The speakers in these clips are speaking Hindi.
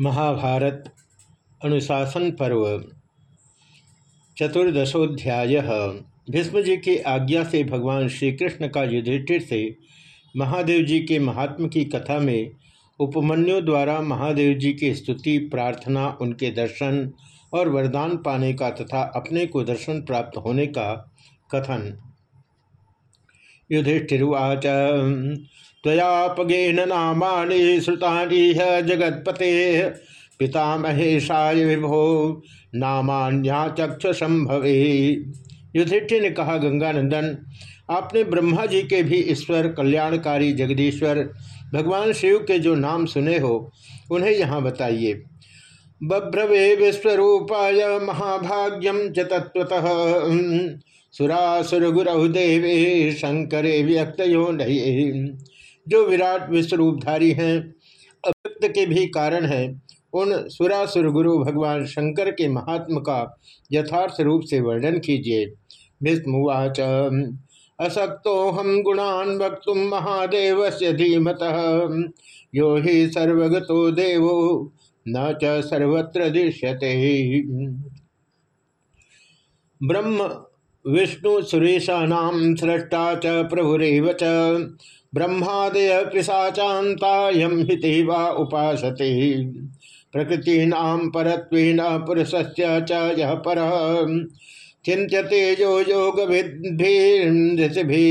महाभारत अनुशासन पर्व, चतुर्दशोध्याय। भीष्म जी की आज्ञा से भगवान श्री कृष्ण का युधिष्ठिर से महादेव जी के महात्म की कथा में उपमन्यु द्वारा महादेव जी की स्तुति, प्रार्थना, उनके दर्शन और वरदान पाने का तथा अपने को दर्शन प्राप्त होने का कथन। युधिष्ठिर्वाच तयापगेन नामानि श्रुतानि जगत्पते। पितामहेशाय विभो, नामान्या चक्ष संभवे युधिष्ठिर ने कहा, गंगानंदन, आपने ब्रह्मा जी के भी ईश्वर, कल्याणकारी जगदीश्वर, भगवान शिव के जो नाम सुने हो, उन्हें यहाँ बताइए। बभ्रवे विश्वरूपाय महाभाग्यम च तत्वतः सुरासुर गुरु देवे शंकरे व्यक्त नहीं जो विराट विश्वरूपधारी हैं अव्यक्त के भी कारण हैं, उन सुरासुर गुरु भगवान शंकर के महात्म का यथार्थ रूप से वर्णन कीजिए। भीष्मवाच असक्तो हम गुणान वक्त महादेव से धीमत। यो ही सर्वगतो देवो, न सर्वत्र दृश्यते। ब्रह्म, विष्णु सुरेशाना सृष्टा च प्रभुरव ब्रह्मादय पिशाचाता यम हिते वा उपासते। प्रकृतीनाम परत्वेन पुरुषस्य च यः पर। चिंत्यते जो योग ऋषिभि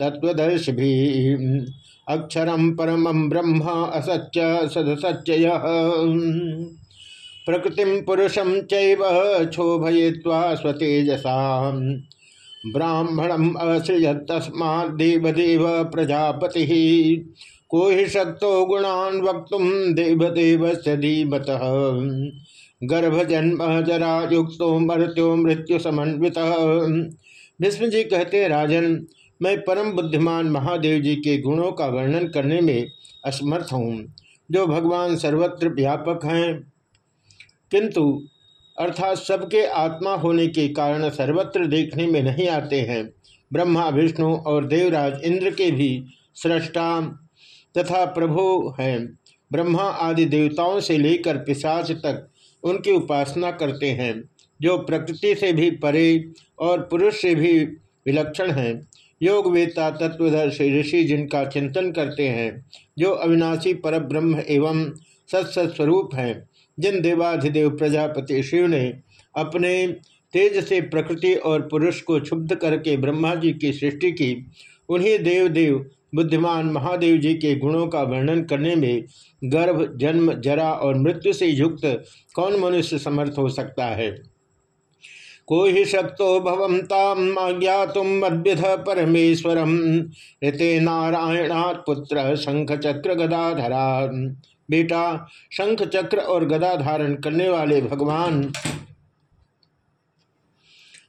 तत्वदर्शि अक्षरम परमं ब्रह्म असत्य सदसत्य प्रकृतिम पुरुषम चैव क्षोभय्वा स्वतेजसा ब्राह्मणम असृजत तस्मा देवदेव प्रजापति। को ही शक्तो गुणान वक्त देवदेव से धीमत। गर्भ जन्म जरा युक्त मृत्यु मृत्यु समन्वित भीष्म जी कहते, राजन, मैं परम बुद्धिमान महादेव जी के गुणों का वर्णन करने में असमर्थ हूँ, जो भगवान सर्वत्र व्यापक हैं। किंतु अर्थात सबके आत्मा होने के कारण सर्वत्र देखने में नहीं आते हैं। ब्रह्मा, विष्णु और देवराज इंद्र के भी सृष्टा तथा प्रभु हैं। ब्रह्मा आदि देवताओं से लेकर पिशाच तक उनकी उपासना करते हैं, जो प्रकृति से भी परे और पुरुष से भी विलक्षण हैं। योग वेता तत्वदर्शी ऋषि जिनका चिंतन करते हैं, जो अविनाशी पर ब्रह्म एवं सत्स्वरूप हैं जिन देवाधिदेव प्रजापति शिव ने अपने तेज से प्रकृति और पुरुष को क्षुब्ध करके ब्रह्मा जी की सृष्टि की, उन्हीं देव देव बुद्धिमान महादेव जी के गुणों का वर्णन करने में गर्भ, जन्म, जरा और मृत्यु से युक्त कौन मनुष्य समर्थ हो सकता है? को ही शक्तो भवंताम ज्ञातुम मद्विध परमेश्वरम। ऋते नारायणात् पुत्र शंख चक्र गदाधरा बेटा, शंख चक्र और गदा धारण करने वाले भगवान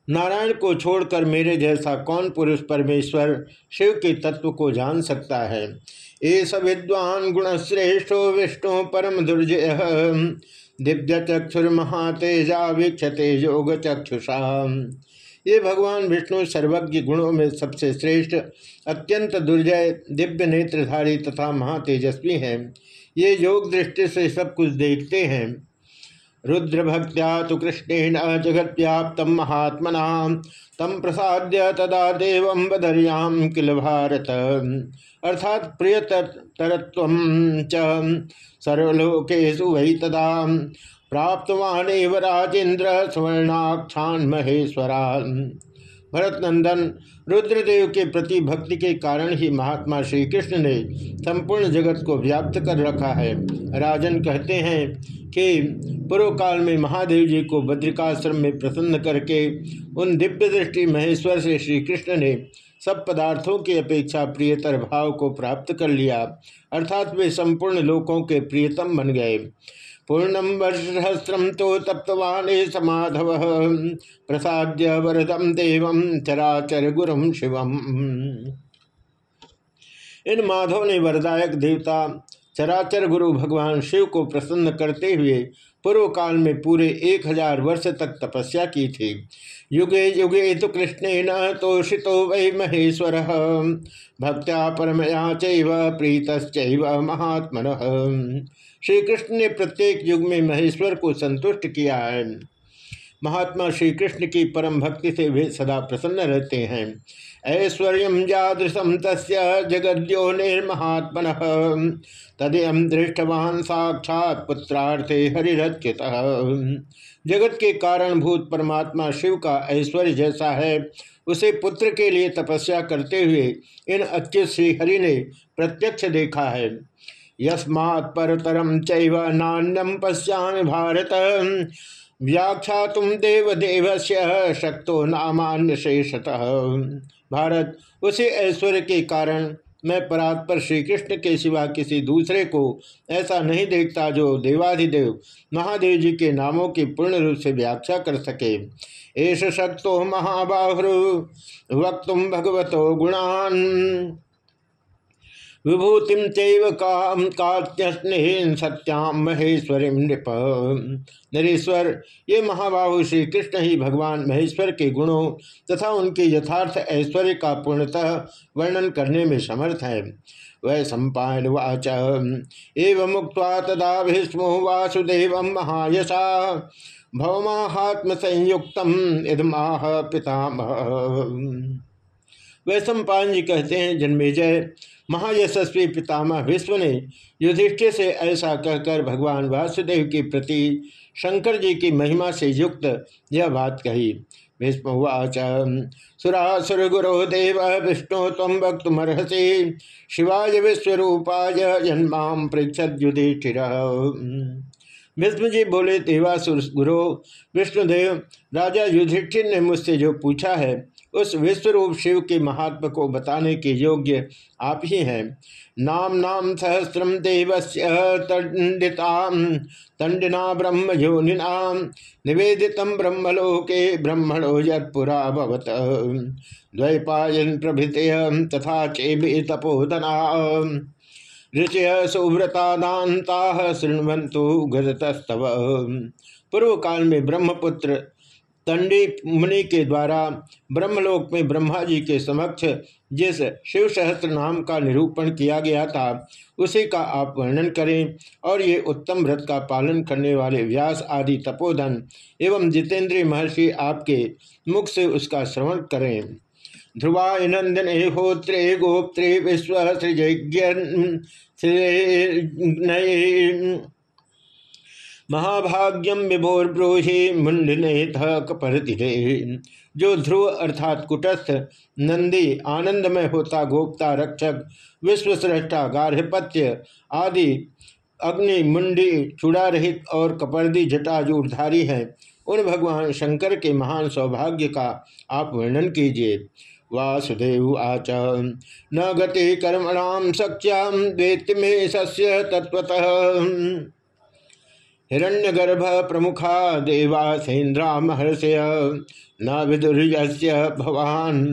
नारायण को छोड़कर मेरे जैसा कौन पुरुष परमेश्वर शिव के तत्व को जान सकता है? एस विद्वान गुणश्रेष्ठो विष्णु परम दुर्जय। दिव्य चक्षुर महातेजा, वीक्षते योग चक्षुषा। ये भगवान विष्णु सर्वज्ञ गुणों में सबसे श्रेष्ठ, अत्यंत दुर्जय, दिव्य नेत्रधारी तथा महातेजस्वी हैं। ये योग दृष्टि से सब कुछ देखते हैं। रुद्र भक्त्या तो कृष्णेन जगत व्याप्त महात्मना तम प्रसाद्य तदा देव बदरियाम किल भारत। अर्थात प्रिय तरत्व सर्वलोकेशु वही तदा प्राप्तवान राजेन्द्र स्वर्णाक्षान महेश्वरा भरत नंदन रुद्रदेव के प्रति भक्ति के कारण ही महात्मा श्री कृष्ण ने संपूर्ण जगत को व्याप्त कर रखा है। राजन कहते हैं कि पूर्व काल में महादेव जी को बद्रिकाश्रम में प्रसन्न करके उन दिव्य दृष्टि महेश्वर से श्री कृष्ण ने सब पदार्थों की अपेक्षा प्रियतर भाव को प्राप्त कर लिया। अर्थात वे संपूर्ण लोकों के प्रियतम बन गए। पूर्णम वर्षसहस्रम तो तप्तवान समाधव। प्रसाद्य वरदम देव चराचर गुरु शिवम। इन माधव ने वरदायक देवता, चराचर गुरु भगवान शिव को प्रसन्न करते हुए पूर्व काल में पूरे एक हज़ार वर्ष तक तपस्या की थी। युगे युगे तो कृष्णेन तोषितो वै महेश्वर। भक्त्या परमया चैव प्रीत महात्मन। श्री कृष्ण ने प्रत्येक युग में महेश्वर को संतुष्ट किया है। महात्मा श्री कृष्ण की परम भक्ति से वे सदा प्रसन्न रहते हैं। ऐश्वर्य जादृशम तस् जगद्यो निर्महात्मन। तदयम दृष्टवान साक्षात पुत्रार्थे हरिच्युत जगत के कारणभूत परमात्मा शिव का ऐश्वर्य जैसा है, उसे पुत्र के लिए तपस्या करते हुए इन अच्युत श्रीहरि ने प्रत्यक्ष देखा है। यस्मात् परतरम चैव नान्यम भारत। व्याख्या तुम देव देव से शक्तो नामान्य शेषतः भारत, उसी ऐश्वर्य के कारण मैं परात्पर श्री कृष्ण के सिवा किसी दूसरे को ऐसा नहीं देखता जो देवाधिदेव महादेव जी के नामों की पूर्ण रूप से व्याख्या कर सके। एष शक्तो महाबाहु वक्तुम भगवतो गुणान। विभूतिम चैव काम कात्यस्नेन सत्याम महेश्वरी नृप। नरेश्वर, ये महाबाहु श्री कृष्ण ही भगवान महेश्वर के गुणों तथा उनके यथार्थ ऐश्वर्य का पूर्णतः वर्णन करने में समर्थ है। वै सम्पायन वाच। एवं मुक्त तदा भीष्मो वासुदेव महायशा। भवमाहात्म संयुक्त इदमाह पितामह। वै सम्पायन जी कहते हैं जन्मे जय महायशस्वी पितामह विश्व ने युधिष्ठिर से ऐसा कहकर भगवान वासुदेव के प्रति शंकर जी की महिमा से युक्त यह बात कही। भीष्मवाच सुरासुर गुरो देव विष्णु तम वक्तमर्हसी, शिवाय विश्वरूपाय जन्मा पृछद भीष्म जी बोले, देवासुर गुरु, विष्णुदेव, राजा युधिष्ठिर ने मुझसे जो पूछा है उस विश्वरूप शिव के महात्म को बताने के योग्य आप ही हैं। नाम नाम सहस्रम देवस्य तंडिना ब्रह्म योनिना निवेदित ब्रह्मलोके ब्रह्मणो यत्पुरा भवत। द्वैपायन प्रभृत तथा चेबि तपोधना ऋषय सुव्रता दाता शृण्वंतु गतस्तव पूर्व काल में ब्रह्मपुत्र तंडी मुनि के द्वारा ब्रह्मलोक में ब्रह्मा जी के समक्ष जिस शिव सहस्त्र नाम का निरूपण किया गया था, उसी का आप वर्णन करें और ये उत्तम व्रत का पालन करने वाले व्यास आदि तपोधन एवं जितेंद्रीय महर्षि आपके मुख से उसका श्रवण करें। ध्रुवाय नंदन होत्रे गोप्त्रे विश्व सृजज्ञ महाभाग्यम विभोर्ब्रोहि मुंडने कपरतिरे जो ध्रुव अर्थात कुटस्थ, नंदी, आनंदमय होता, गोप्ता, रक्षक, विश्वश्रेष्ठा, गार्हपत्य आदि अग्नि, मुंडी चूड़ा रहित और कपर्दी जटाजूरधारी हैं, उन भगवान शंकर के महान सौभाग्य का आप वर्णन कीजिए। वासुदेव आच न गति कर्मणाम सख्याम वेत्ति में सस्य तत्वतः हिरण्यगर्भ प्रमुखा देवासेन्द्रा महर्षय न विदुर्य भवान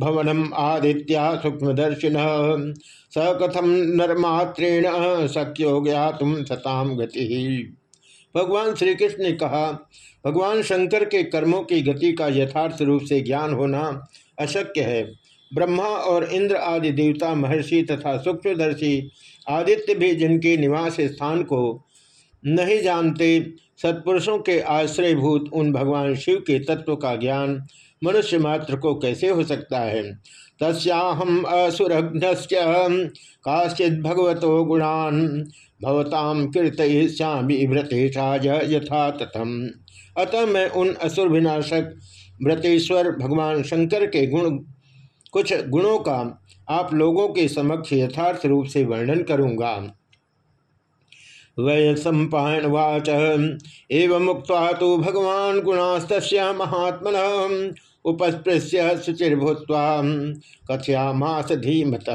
भवनम आदित्या सूक्ष्मदर्शिन। स कथम नरमात्रेण शक्यो गया तुम सताम गति। भगवान श्री कृष्ण ने कहा, भगवान शंकर के कर्मों की गति का यथार्थ रूप से ज्ञान होना अशक्य है। ब्रह्मा और इंद्र आदि देवता महर्षि तथा सूक्ष्मदर्शी आदित्य भी जिनके निवास स्थान को नहीं जानते, सत्पुरुषों के आश्रयभूत उन भगवान शिव के तत्व का ज्ञान मनुष्य मात्र को कैसे हो सकता है? तस्याहम असुरघ्न काश्चित भगवतो गुणान भवताम कीर्तयिष्यामी व्रतेशाय यथा तथम अतः मैं उन असुर विनाशक व्रतेश्वर भगवान शंकर के गुण, कुछ गुणों का आप लोगों के समक्ष यथार्थ रूप से वर्णन करूँगा। वै सम्पायन वाच एवं मुक्त तो भगवान गुणास्त महात्मन उपस्पृश्य शुचिर्भूत्वा कथयामास धीमत।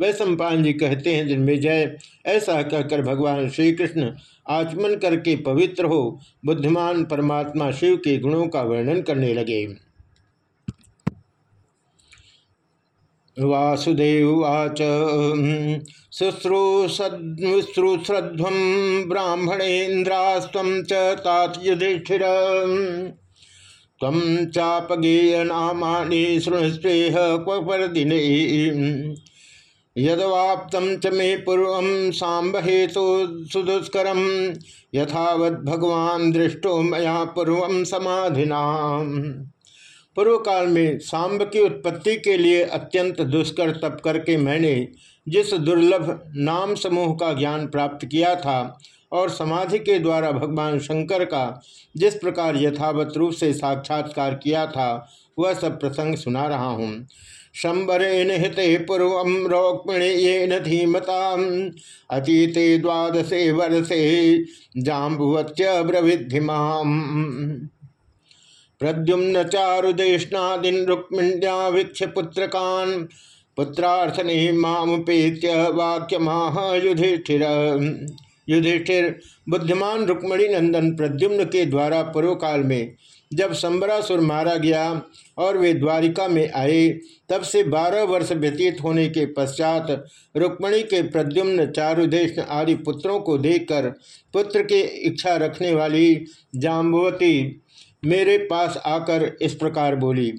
वह सम्पान जी कहते हैं, जिनमें जय, ऐसा कहकर भगवान श्री कृष्ण आचमन करके पवित्र हो, बुद्धिमान परमात्मा शिव के गुणों का वर्णन करने लगे। वासुदेवाच शुश्रूश्रुश्रध्व ब्राह्मणेन्द्रास्व तात युधिष्ठिर। तम चापगेय नामानि शृणुस्पेह क्वरदिने च मे पूर्व सांब हेतु सुदुष्कर। यथावत भगवान दृष्टो मया पूर्व पूर्व काल में सांब की उत्पत्ति के लिए अत्यंत दुष्कर तप करके मैंने जिस दुर्लभ नाम समूह का ज्ञान प्राप्त किया था और समाधि के द्वारा भगवान शंकर का जिस प्रकार यथावत रूप से साक्षात्कार किया था, वह सब प्रसंग सुना रहा हूँ। शंबरेण हिते पूर्व रोक्मिणीन धीमता अतीते द्वादशे वर्षे जाम्बुवत्य ब्रविधिमाम प्रद्युम्न चारुदेशनादिन रुक्मिण्या वीक्ष पुत्रकान पुत्रार्थने मामुपेत्य वाक्य युधिष्ठिर युधिष्ठिर बुद्धिमान रुक्मणी नंदन प्रद्युम्न के द्वारा पूर्व काल में जब संबरासुर मारा गया और वे द्वारिका में आए, तब से बारह वर्ष व्यतीत होने के पश्चात रुक्मणी के प्रद्युम्न चारुदेश आदि पुत्रों को देखकर पुत्र की इच्छा रखने वाली जाम्बवती मेरे पास आकर इस प्रकार बोली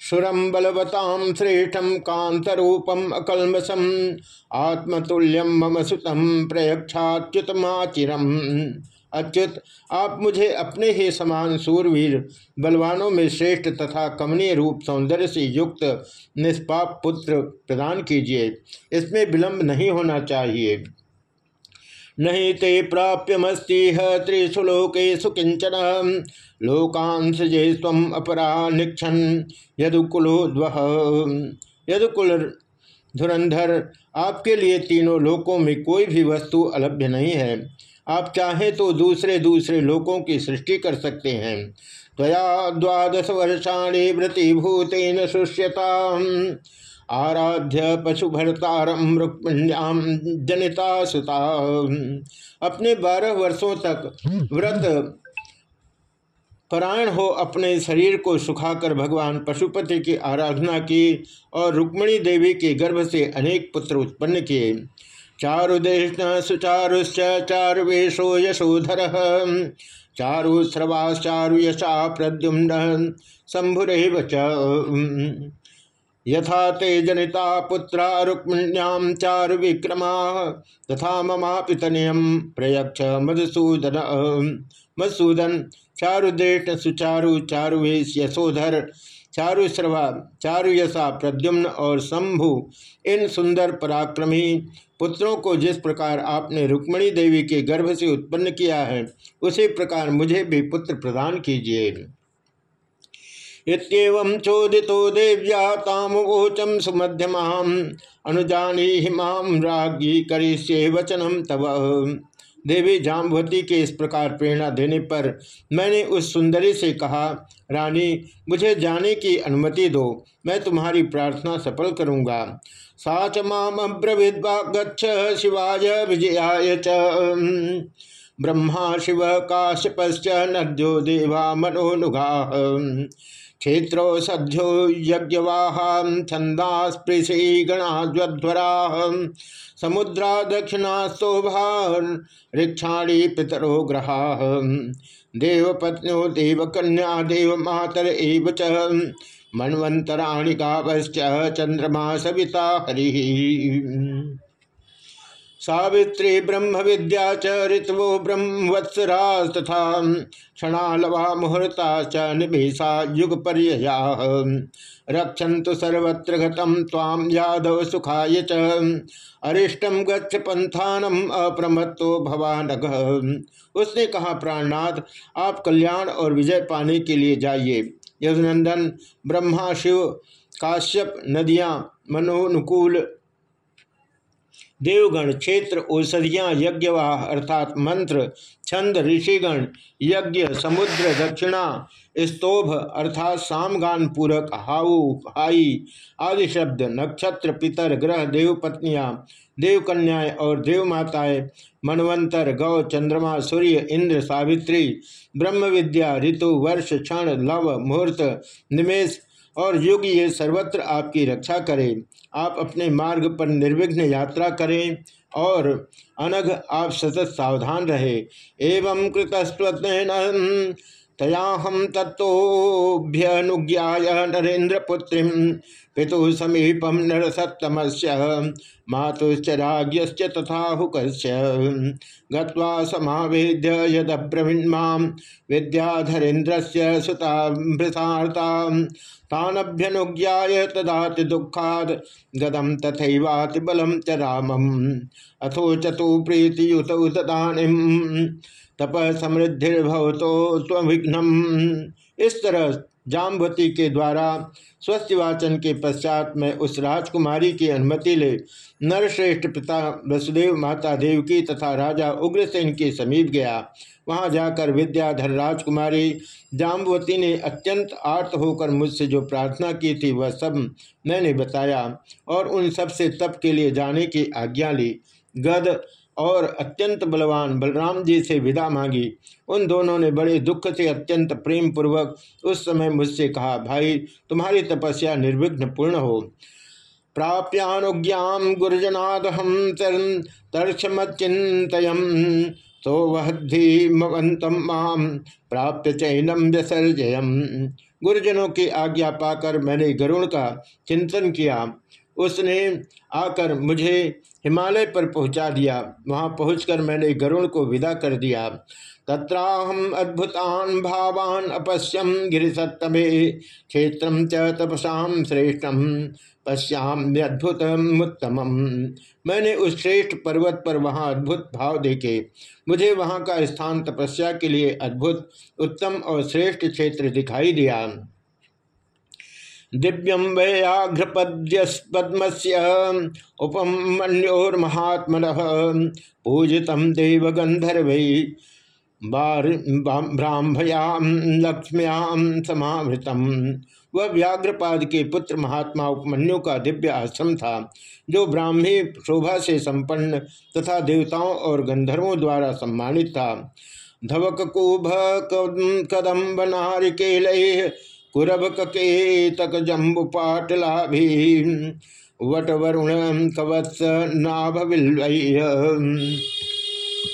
सुरम बलवताम श्रेष्ठम कांतरूपम अकलमसम आत्मतुल्यम मम सुतम प्रयक्षाच्युतमाचिरम अच्युत, आप मुझे अपने ही समान सूरवीर, बलवानों में श्रेष्ठ तथा कमनीय रूप सौंदर्य से युक्त निष्पाप पुत्र प्रदान कीजिए। इसमें विलंब नहीं होना चाहिए। नहीं ते प्राप्यमस्ती त्रिषु लोकेशु लोकांश जे स्व अपरा निक्षण यदुकुलोद्व यदुकुल धुरंधर, आपके लिए तीनों लोकों में कोई भी वस्तु अलभ्य नहीं है। आप चाहें तो दूसरे दूसरे लोकों की सृष्टि कर सकते हैं। त्वया द्वादश वर्षाणी वृतिभूतेन शुष्यता आराध्य पशु भरतारम रुक्मिण्याम जनिता सुता अपने बारह वर्षों तक व्रत परायण हो अपने शरीर को सुखाकर भगवान पशुपति की आराधना की और रुक्मिणी देवी के गर्भ से अनेक पुत्र उत्पन्न किए। चारुदेश सुचारुश्च चारुवेशो यशोधर। चारुश्रवाश्चारु यशा प्रद्युम्न शंभुरव यथा ते जनिता पुत्रा रुक्मिण्याम चारु विक्रमा तथा ममापितनयम प्रयक्ष मधुसूदन मधुसूदन चारुदेश सुचारु चारुवेश यशोधर चारुश्रवा, चारुयसा प्रद्युम्न और शंभु, इन सुंदर पराक्रमी पुत्रों को जिस प्रकार आपने रुक्मणी देवी के गर्भ से उत्पन्न किया है, उसी प्रकार मुझे भी पुत्र प्रदान कीजिए। इतम चोदितो देव्या तामवोचम सुमध्यमाम। अनुजानी हिमाम रागी करिष्ये वचनम तव। देवी जाम्बवती के इस प्रकार प्रेरणा देने पर मैंने उस सुंदरी से कहा, रानी, मुझे जाने की अनुमति दो, मैं तुम्हारी प्रार्थना सफल करूँगा। साच माम ब्रविद्वा गच्छ शिवाय विजयाय च। ब्रह्मा शिव काश्यपश्च नद्यो देवा मनोनुगा क्षेत्रो सद्यो यज्ञवाहा छंदास्पृशी गणाध्वरा समुद्रा दक्षिणा शोभा पितरो ग्रहा देवपत्न्यो देवकन्या देव मातर एव च मनवंतराणि गावश्च चंद्रमा सविता हरि। सावित्री ब्रह्म विद्या च ऋतवो ब्रह्मवत्सरा तथा क्षणालवा मुहूर्ता च निभेशा युग पर्यया रक्षन्तु सर्वत्र गतम ताम यादव सुखाय च। अरिष्टम गच्छ पंथानम अप्रमत्तो भवानग उसने कहा, प्राणनाथ, आप कल्याण और विजय पाने के लिए जाइए। यदुनंदन, ब्रह्मा, शिव, काश्यप, नदियाँ, मनोनुकूल देवगण, क्षेत्र, औषधियाँ, यज्ञवाह, अर्थात मंत्र, छंद, ऋषिगण, यज्ञ, समुद्र, दक्षिणा, स्तोभ, अर्थात सामगान पूरक हाउ हाई आदि शब्द, नक्षत्र, पितर, ग्रह, देवपत्नियाँ देवकन्याएँ और देवमाताएँ, मनवंतर, गौ, चंद्रमा, सूर्य, इंद्र, सावित्री ब्रह्म विद्या ऋतु, वर्ष, क्षण, लव, मुहूर्त, निमेश और युग ये सर्वत्र आपकी रक्षा करें। आप अपने मार्ग पर निर्विघ्न यात्रा करें और अनघ आप सतत सावधान रहे। एवं कृतस्वन तयाहम तत्भ्यनुज्ञाय नरेन्द्र पुत्री पितु समीपम नरसत्तम मातुश्च राज्ञश्च तथा हुक गत्वा समावेद्य विद्याधरेन्द्र से सुताभृतार्ता तानभ्यनुज्ञाय तदाति दुखाद गदम तथैवाति बलम च रामम। अथो चतु प्रीतियुत तदानीम तप समृद्धिर्भवतो स्विघ्नम इस तरह जामवती के द्वारा स्वस्थ वाचन के पश्चात मैं उस राजकुमारी की अनुमति ले। नरश्रेष्ठ पिता वसुदेव माता देवकी तथा राजा उग्रसेन के समीप गया। वहाँ जाकर विद्याधर राजकुमारी जाम्बवती ने अत्यंत आर्त होकर मुझसे जो प्रार्थना की थी, वह सब मैंने बताया और उन सबसे तप के लिए जाने की आज्ञा ली। गद और अत्यंत बलवान बलराम जी से विदा मांगी। उन दोनों ने बड़े दुख से अत्यंत प्रेम पूर्वक उस समय मुझसे कहा, भाई, तुम्हारी तपस्या निर्विघ्न पूर्ण हो। प्राप्यानुज्ञाम गुरुजनादहम तर्क्षमचित तो वहधीमवंतम माम प्राप्त चैनम व्यसर्जयम। गुरुजनों की आज्ञा पाकर मैंने गरुण का चिंतन किया। उसने आकर मुझे हिमालय पर पहुँचा दिया। वहाँ पहुंचकर मैंने गरुण को विदा कर दिया। तत्राहम अद्भुतान भावान अपश्यम गिरिसत्तमे क्षेत्र च तपसा श्रेष्ठम अद्भुत उत्तम मैंने उस श्रेष्ठ पर्वत पर वहाँ अद्भुत भाव देखे। मुझे वहाँ का स्थान तपस्या के लिए अद्भुत, उत्तम और श्रेष्ठ क्षेत्र दिखाई दिया। दिव्यम वैयाघ्रपद्यस्पद्म से उपमन्योर्महात्मन पूजित देव गंधर्व ब्राह्मयाम लक्ष्म्याम समावृतम वह व्याघ्रपाद के पुत्र महात्मा उपमन्यु का दिव्य आश्रम था, जो ब्राह्मी शोभा से संपन्न तथा देवताओं और गंधर्वों द्वारा सम्मानित था। धवक कुभ कदम्ब नारिकेल कुरब ककेतक जम्बु पाटलाभि वट वरुण कवत्स नाभ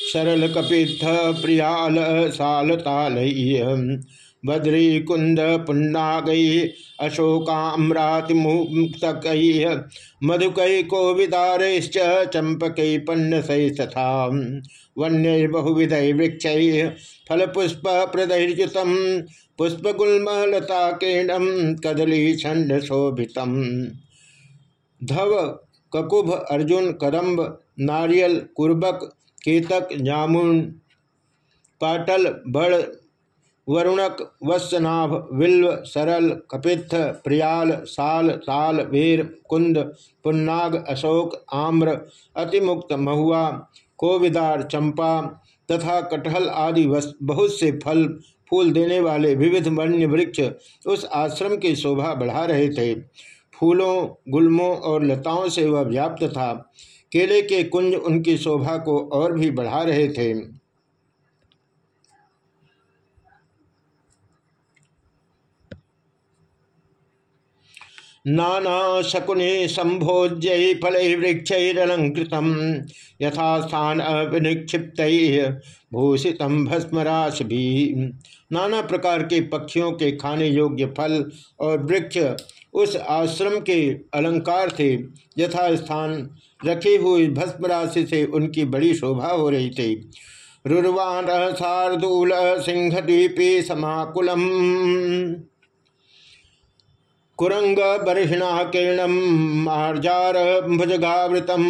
सरल कपित्थ प्रियाल साल ताल बद्री कुंद पुन्नागई अशोकाम्रातिमुक्तक। मधुकई कोविदारश्च चंपकई पन्नसै तथा वन्य बहुविधय वृक्ष फलपुष्प प्रदयुत पुष्पगुल्मलता केणम कदली छंड शोभितम धव, ककुभ, अर्जुन कदम्ब नारियल, कुर्बक, केतक, जामुन, पाटल, बड़, वरुणक, वत्सनाभ, विल्व, सरल, कपित्थ, प्रियाल, साल, ताल, वीर, कुंद, पुन्नाग, अशोक, आम्र, अतिमुक्त महुआ, कोविदार, चंपा, तथा कटहल आदि बहुत से फल फूल देने वाले विविध वन्य वृक्ष उस आश्रम की शोभा बढ़ा रहे थे। फूलों, गुलमों और लताओं से वह व्याप्त था। केले के कुंज उनकी शोभा को और भी बढ़ा रहे थे। नाना शकुने संभोज्य फल वृक्षरलंकृत यथास्थान विनिक्षिप्त भूषित भस्मराश भी नाना प्रकार के पक्षियों के खाने योग्य फल और वृक्ष उस आश्रम के अलंकार थे। यथा स्थान रखी हुई भस्म राशि से उनकी बड़ी शोभा हो रही थी। रुर्वान शार्दूल सिंहद्वीपी समाकुलम। कुरंग बर्हिणा किरणम मार्जार भुजगावृतम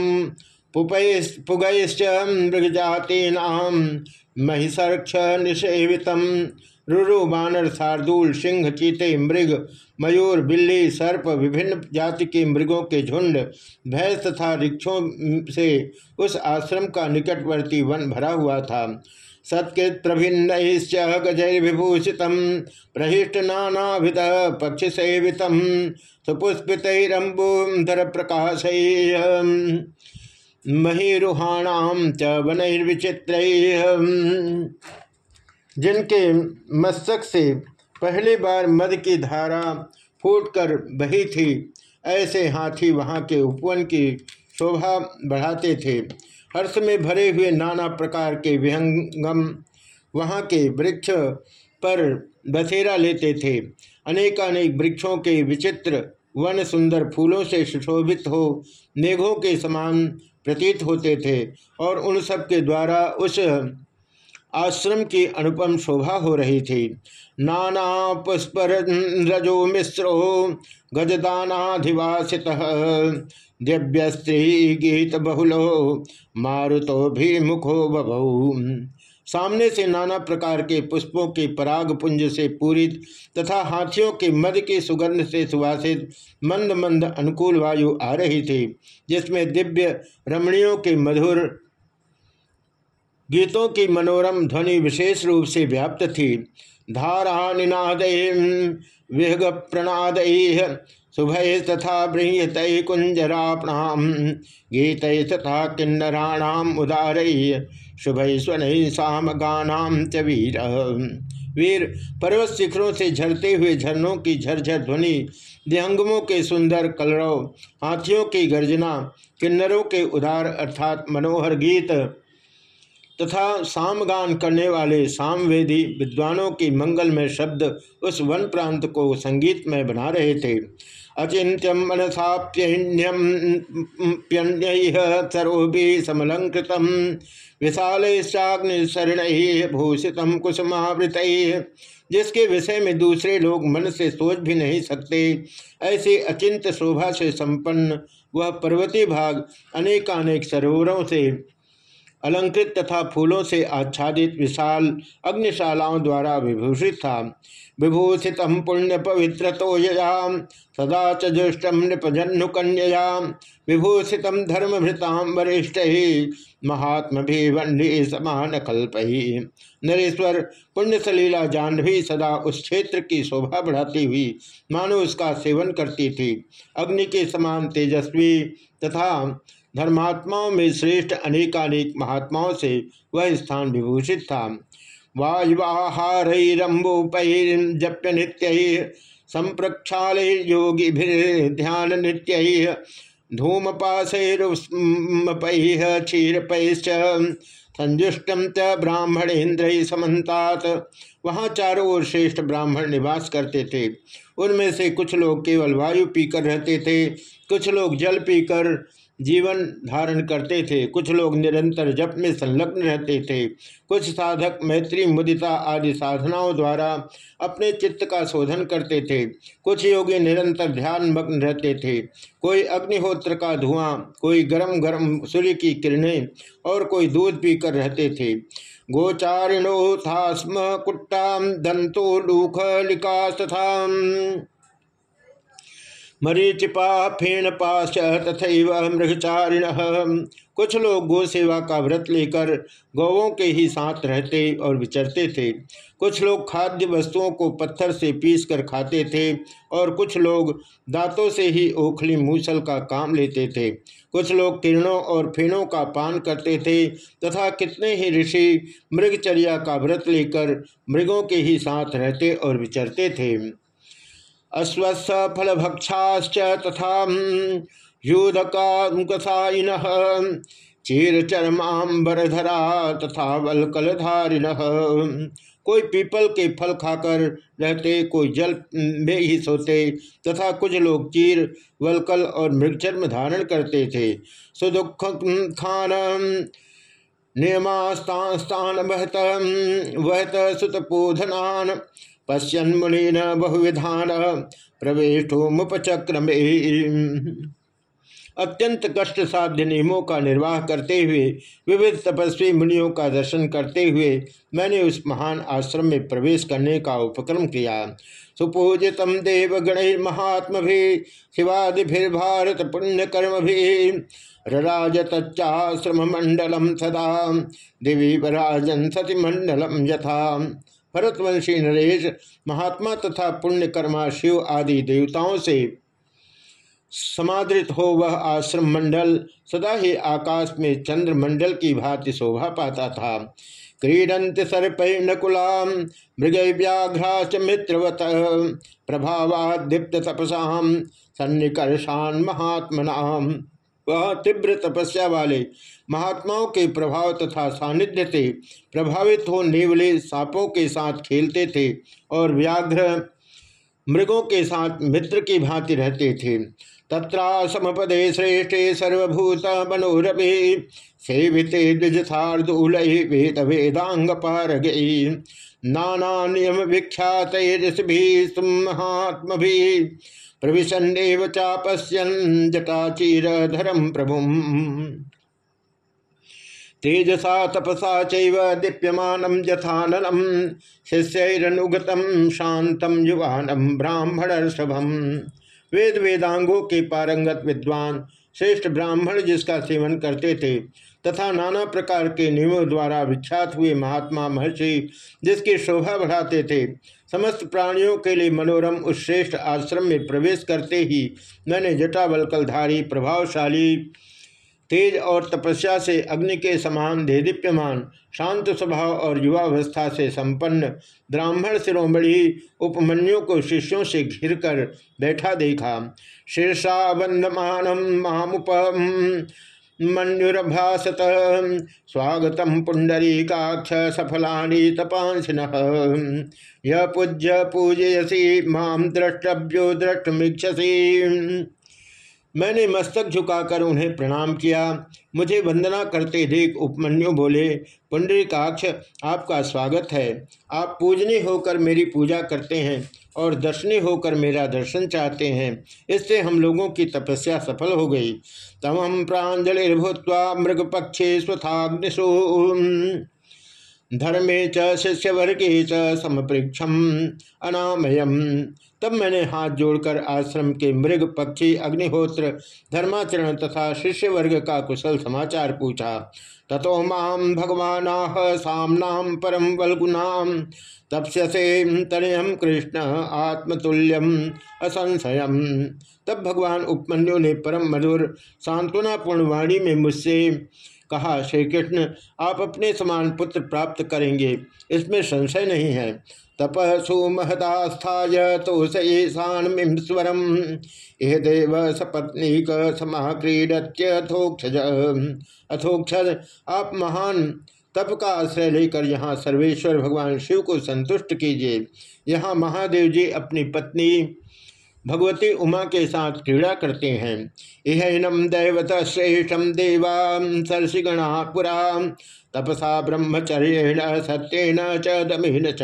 पुगैश्च मृगजातीनाम महिषर्क्ष निषेवितम रुरु बानर शार्दूल सिंह चीते मृग मयूर बिल्ली सर्प, विभिन्न जाति के मृगों के झुंड, भैंस तथा रिक्षों से उस आश्रम का निकटवर्ती वन भरा हुआ था। सत्कृत प्रभिन्न गजैर्विभूषित प्रहिष्ट नानाभिध पक्ष सेवित सुपुष्पितरंबुधर प्रकाश महीरुहाणाम च वनैर्विचित्र। जिनके मस्तक से पहली बार मद की धारा फूटकर बही थी, ऐसे हाथी वहाँ के उपवन की शोभा बढ़ाते थे। हर्ष में भरे हुए नाना प्रकार के विहंगम वहाँ के वृक्ष पर बसेरा लेते थे। अनेकानेक वृक्षों के विचित्र, वन सुंदर फूलों से सुशोभित हो, मेघों के समान प्रतीत होते थे और उन सब के द्वारा उस आश्रम की अनुपम शोभा हो रही थी। नाना पुष्पर रजो मिश्रो गजदानाधिवासित। दिव्य स्त्री गीत बहुलो मारुतो भी मुखो बभू सामने से नाना प्रकार के पुष्पों के पराग पुंज से पूरित तथा हाथियों के मद की सुगंध से सुवासित मंद मंद अनुकूल वायु आ रही थी, जिसमें दिव्य रमणियों के मधुर गीतों की मनोरम ध्वनि विशेष रूप से व्याप्त थी। धारा निनाद विहग प्रणाद शुभय तथा बृहत कुंजरापणाम गीत तथा किन्नराणाम उदार शुभय स्वन साम गानाम च वीर। वीर पर्वत शिखरों से झरते हुए झरनों की झरझर ध्वनि, दिहंगमों के सुंदर कलरव, हाथियों की गर्जना, किन्नरों के उदार अर्थात मनोहर गीत तथा सामगान करने वाले सामवेदी विद्वानों की मंगलमय शब्द उस वन प्रांत को संगीत में बना रहे थे। अचिंत्यम मनसाप्यन्यम सरोभि समलंकृत शरण भूषित कुसुमावृत, जिसके विषय में दूसरे लोग मन से सोच भी नहीं सकते। ऐसे अचिंत शोभा से संपन्न वह पर्वती भाग अनेकानेक सरोवरों से अलंकृत तथा फूलों से आच्छादित विशाल अग्निशालाओं द्वारा विभूषित था। विभूषित पुण्य पवित्र तो सदा च जुष्टम नृपजन्नु कन्या विभूषित धर्मभृताम वरिष्ठ ही महात्म भी वंडी समान कल्प ही नरेश्वर पुण्य सलीला जाह्नवी सदा उस क्षेत्र की शोभा बढ़ाती हुई मानो उसका सेवन करती थी। अग्नि के समान तेजस्वी तथा धर्मात्माओं में श्रेष्ठ अनेकानेक महात्माओं से वह स्थान विभूषित था। वायुवाहारम्बोपैर्जप्य नित्य संप्रक्षाल योगी ध्यान नित्य धूमपाशैरुष्मपैः क्षीरपैश्च संजुष्टम च ब्राह्मणेन्द्र समन्तात। वहाँ चारों ओर श्रेष्ठ ब्राह्मण निवास करते थे। उनमें से कुछ लोग केवल वायु पीकर रहते थे, कुछ लोग जल पीकर जीवन धारण करते थे। कुछ लोग निरंतर जप में संलग्न रहते थे। कुछ साधक मैत्री, मुदिता आदि साधनाओं द्वारा अपने चित्त का शोधन करते थे। कुछ योगी निरंतर ध्यान मग्न रहते थे। कोई अग्निहोत्र का धुआँ, कोई गरम गरम सूर्य की किरणें और कोई दूध पीकर रहते थे। गोचारिणो था स्म कुट्टाम दंतो लूख लिका मरीचिपा फेण पाश तथा मृगचारिण। कुछ लोग गो सेवा का व्रत लेकर गौवों के ही साथ रहते और विचरते थे। कुछ लोग खाद्य वस्तुओं को पत्थर से पीस कर खाते थे और कुछ लोग दांतों से ही ओखली मूसल का काम लेते थे। कुछ लोग किरणों और फेणों का पान करते थे तथा कितने ही ऋषि मृगचर्या का व्रत लेकर मृगों के ही साथ रहते और विचरते थे। अश्वस्थ फलभक्षाश्च तथा यूदकासाइन चीर तथा वलकलधारिण। कोई पीपल के फल खाकर रहते, कोई जल में ही सोते, तथा कुछ लोग चीर, वलकल और मृगचर्म धारण करते थे। सुदुख खान नियमास्तान वहत वहत सुतपोधनान पश्यन मुनि न बहुविधान प्रवेशो अत्यंत कष्ट साध्य नियमों का निर्वाह करते हुए, विविध तपस्वी मुनियों का दर्शन करते हुए, मैंने उस महान आश्रम में प्रवेश करने का उपक्रम किया। सुपूजित देवगण महात्म भी शिवादिर्भारत पुण्यकर्म भी रराजतच्चाश्रम मंडलम सदा दिवी वराजन सती मंडलम यथा। भरतवंशी नरेश महात्मा तथा पुण्यकर्मा शिव आदि देवताओं से समादृत हो वह आश्रम मंडल सदा ही आकाश में चंद्र मंडल की भांति शोभा पाता था। क्रीडंत सर्पैर्नकुला मृग व्याघ्राच मित्रवत प्रभावा दीप्त तपसा, सन्निकर्षान महात्मना। वह तीव्र तपस्या वाले महात्माओं के प्रभाव तथा सानिध्य से प्रभावित हो नेवले सांपों के साथ खेलते थे और व्याघ्र मृगों के साथ मित्र की भांति रहते थे। तत्रा समपदे श्रेष्ठे सर्वभूत मनोरभे सेविते द्विजथार्दूल वेद वेदांग पारगे नाना नियम विख्यात महात्म भी प्रविशन्नेव चापश्यन् जटाचीरधरं प्रभुम्। तेजसा, तपसा चैव दीप्यमानं यथानलं शिष्यैरनुगतं शान्तं युवानं ब्राह्मणर्षभम। वेद वेदांगों के पारंगत विद्वान, श्रेष्ठ ब्राह्मण जिसका सेवन करते थे, तथा नाना प्रकार के नियमों द्वारा विख्यात हुए महात्मा महर्षि जिसकी शोभा बढ़ाते थे समस्त प्राणियों के लिए मनोरम उस श्रेष्ठ आश्रम में प्रवेश करते ही मैंने जटावलकलधारी, प्रभावशाली, तेज और तपस्या से अग्नि के समान देदीप्यमान शांत स्वभाव और युवावस्था से संपन्न ब्राह्मण शिरोमणि उपमन्यु को शिष्यों से घिर कर बैठा देखा। शीर्षा वंदमान मामुपम मन्युरभासत। स्वागत पुंडरीकाक्ष सफलानी तपांसिन। यह पूज्य पूजयसी माम द्रष्टव्यो द्रष्टमीक्षसी मैंने मस्तक झुकाकर उन्हें प्रणाम किया। मुझे वंदना करते देख उपमन्यु बोले पुंडरीकाक्ष आपका स्वागत है। आप पूजनी होकर मेरी पूजा करते हैं और दर्शनी होकर मेरा दर्शन चाहते हैं। इससे हम लोगों की तपस्या सफल हो गई। तम प्राजलिर्भूत मृगपक्षे स्वथाग्निशो धर्मे च शिष्यवर्गे च समपृक्षम अनामयम। तब मैंने हाथ जोड़कर आश्रम के मृग पक्षी अग्निहोत्र, धर्माचरण तथा शिष्य वर्ग का कुशल समाचार पूछा। ततो माम भगवान सामनाम परम वल्गुनाम। तपस्यसे तनयम कृष्ण आत्मतुल्यम असंशयम। तब भगवान उपमन्यु ने परम मधुर, सांत्वनापूर्ण वाणी में मुझसे कहा, श्री कृष्ण, आप अपने समान पुत्र प्राप्त करेंगे। इसमें संशय नहीं है। तपसु महदास्थाय तो सैषान्मीश्वरम यह देव सपत्नीक समाक्रीडत्यथोक्षज अथोक्षज, आप महान। तप का आश्रय लेकर यहाँ सर्वेश्वर भगवान शिव को संतुष्ट कीजिए। यहाँ महादेव जी अपनी पत्नी भगवती उमा के साथ क्रीड़ा करते हैं। इह इनम दैवत श्रेष्ठम देवा सरसिगणा पुरा। तपसा ब्रह्मचर्य सत्यन च दमेन च।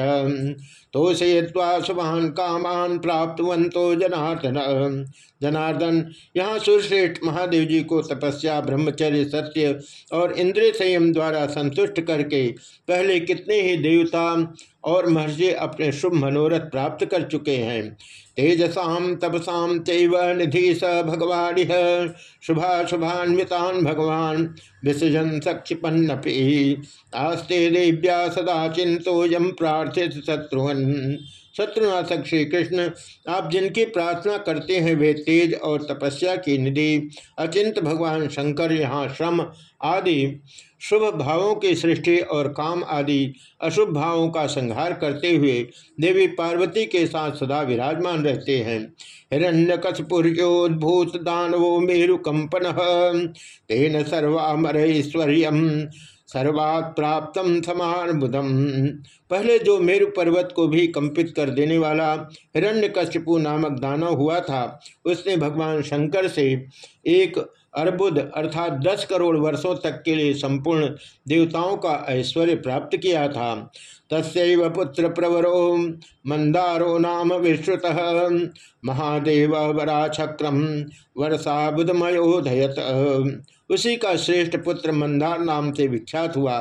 तोषय्वा शुभान कामान प्राप्तवंतो जनार्दन। जनार्दन, यहाँ सुरश्रेष्ठ महादेव जी को तपस्या, ब्रह्मचर्य, सत्य और इंद्रिय संयम द्वारा संतुष्ट करके पहले कितने ही देवता और महर्षि अपने शुभ मनोरथ प्राप्त कर चुके हैं। तेजसा तपसा निधि स भगवान शुभा शुभान्वितान भगवान विसृजन सक्षिपन्नपि। आस्ते दिव्या सदा चिंतो यम प्रार्थित शत्रुनाशक श्री कृष्ण, आप जिनकी प्रार्थना करते हैं, वे तेज और तपस्या की निधि, अचिंत भगवान शंकर, यहाँ श्रम आदि, शुभ भावों की सृष्टि और काम आदि, अशुभ भावों का संहार करते हुए देवी पार्वती के साथ सदा विराजमान रहते हैं। हिरण्य कछपुर्योद्भूत दानवो मेरु कंपन, तेन सर्वामर ऐश्वर्य सर्वात समान बुधम पहले जो मेरु पर्वत को भी कंपित कर देने वाला हिरण्य नामक दानव हुआ था, उसने भगवान शंकर से एक अर्बुद अर्थात दस करोड़ वर्षों तक के लिए संपूर्ण देवताओं का ऐश्वर्य प्राप्त किया था। तस्व पुत्र प्रवरो मंदारो नाम विश्रुत। महादेव वराचक्रम वर्षा बुधमयोधयत उसी का श्रेष्ठ पुत्र मंदार नाम से विख्यात हुआ,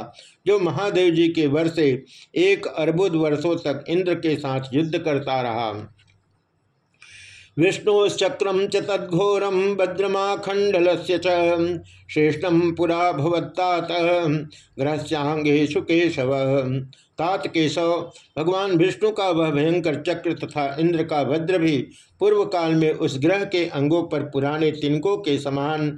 जो महादेव जी के वर्ष एक अर्बुद वर्षों तक इंद्र के साथ युद्ध करता रहा। विष्णुश्चक्रम च तद्घोरम भद्रमाखंडल से श्रेष्ठम पुरा भवत्तात ग्रहस्यांगेशु केशव। तात केशव, भगवान विष्णु का वह भयंकर चक्र तथा इंद्र का भद्र भी पूर्व काल में उस ग्रह के अंगों पर पुराने तिनकों के समान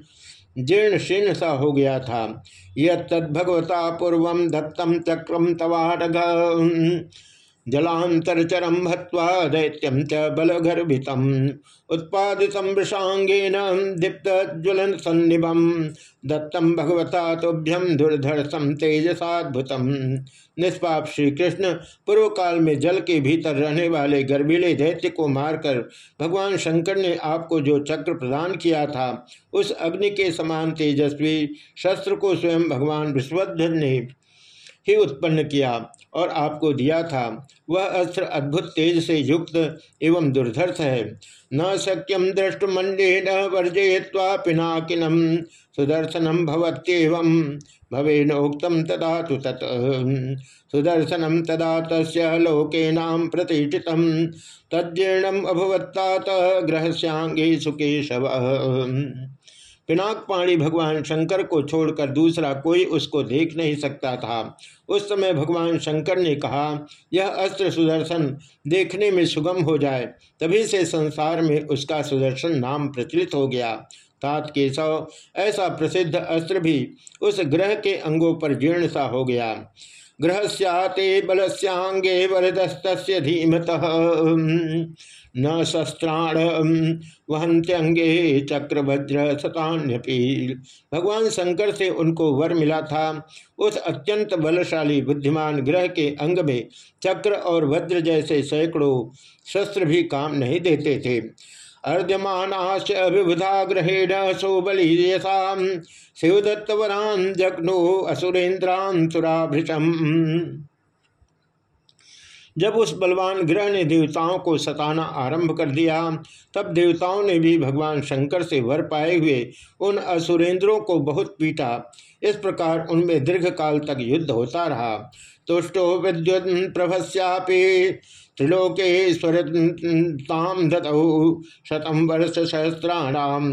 जीर्ण शीर्ण सा हो गया था। यद तद्भगवता पूर्व दत्तम चक्रम तवारघ जलांतरचरम हत्वा दैत्यम च बलगर्भितम उत्पादित वृषांगेन दीप्त ज्वलन सन्निभम दत्तम भगवता तुभ्यम दुर्धर्षम तेजसाद्भुतम। निष्पाप श्री कृष्ण पूर्व काल में जल के भीतर रहने वाले गर्भीले दैत्य को मारकर भगवान शंकर ने आपको जो चक्र प्रदान किया था, उस अग्नि के समान तेजस्वी शस्त्र को स्वयं भगवान विश्वध्वज ने ही उत्पन्न किया। और आपको दिया था। वह अस्त्र अद्भुत तेज से युक्त एवं दुर्धर्ष है। न शक्यम दृष्टमंडे न वर्जय्वा पिनाकिनम सुदर्शनम भवत्येवं। भवे नोक्तम तदा तो तत्। सुदर्शनम तदा तस्य लोकेनाम प्रतिष्ठित। तज्जीर्णम अभवत्तात। ग्रहस्यांगे सुकेशव पिनाक पाणी भगवान शंकर को छोड़कर दूसरा कोई उसको देख नहीं सकता था। उस समय भगवान शंकर ने कहा, यह अस्त्र सुदर्शन देखने में सुगम हो जाए, तभी से संसार में उसका सुदर्शन नाम प्रचलित हो गया। तात केशव, ऐसा प्रसिद्ध अस्त्र भी उस ग्रह के अंगों पर जीर्ण सा हो गया। ग्रहस्याते बलस्यांगे वरदस्त धीमत न शस्त्राण वहंत्यंगे चक्रभद्र शतान्यपी भगवान शंकर से उनको वर मिला था। उस अत्यंत बलशाली, बुद्धिमान ग्रह के अंग में चक्र और वज्र जैसे सैकड़ों शस्त्र भी काम नहीं देते थे। अर्ध्यमानाश्च विबुधा ग्रहेण सोबली यथा शिवदत्तवरान जग्नो असुरेन्द्रान सुराभृशम जब उस बलवान ग्रह ने देवताओं को सताना आरंभ कर दिया, तब देवताओं ने भी भगवान शंकर से वर पाए हुए उन असुरेंद्रों को बहुत पीटा। इस प्रकार उनमें दीर्घ काल तक युद्ध होता रहा। तुष्टो विद्युत प्रभस्यापि त्रिलोकेश्वरताम दतौ शतम वर्ष सहस्राणाम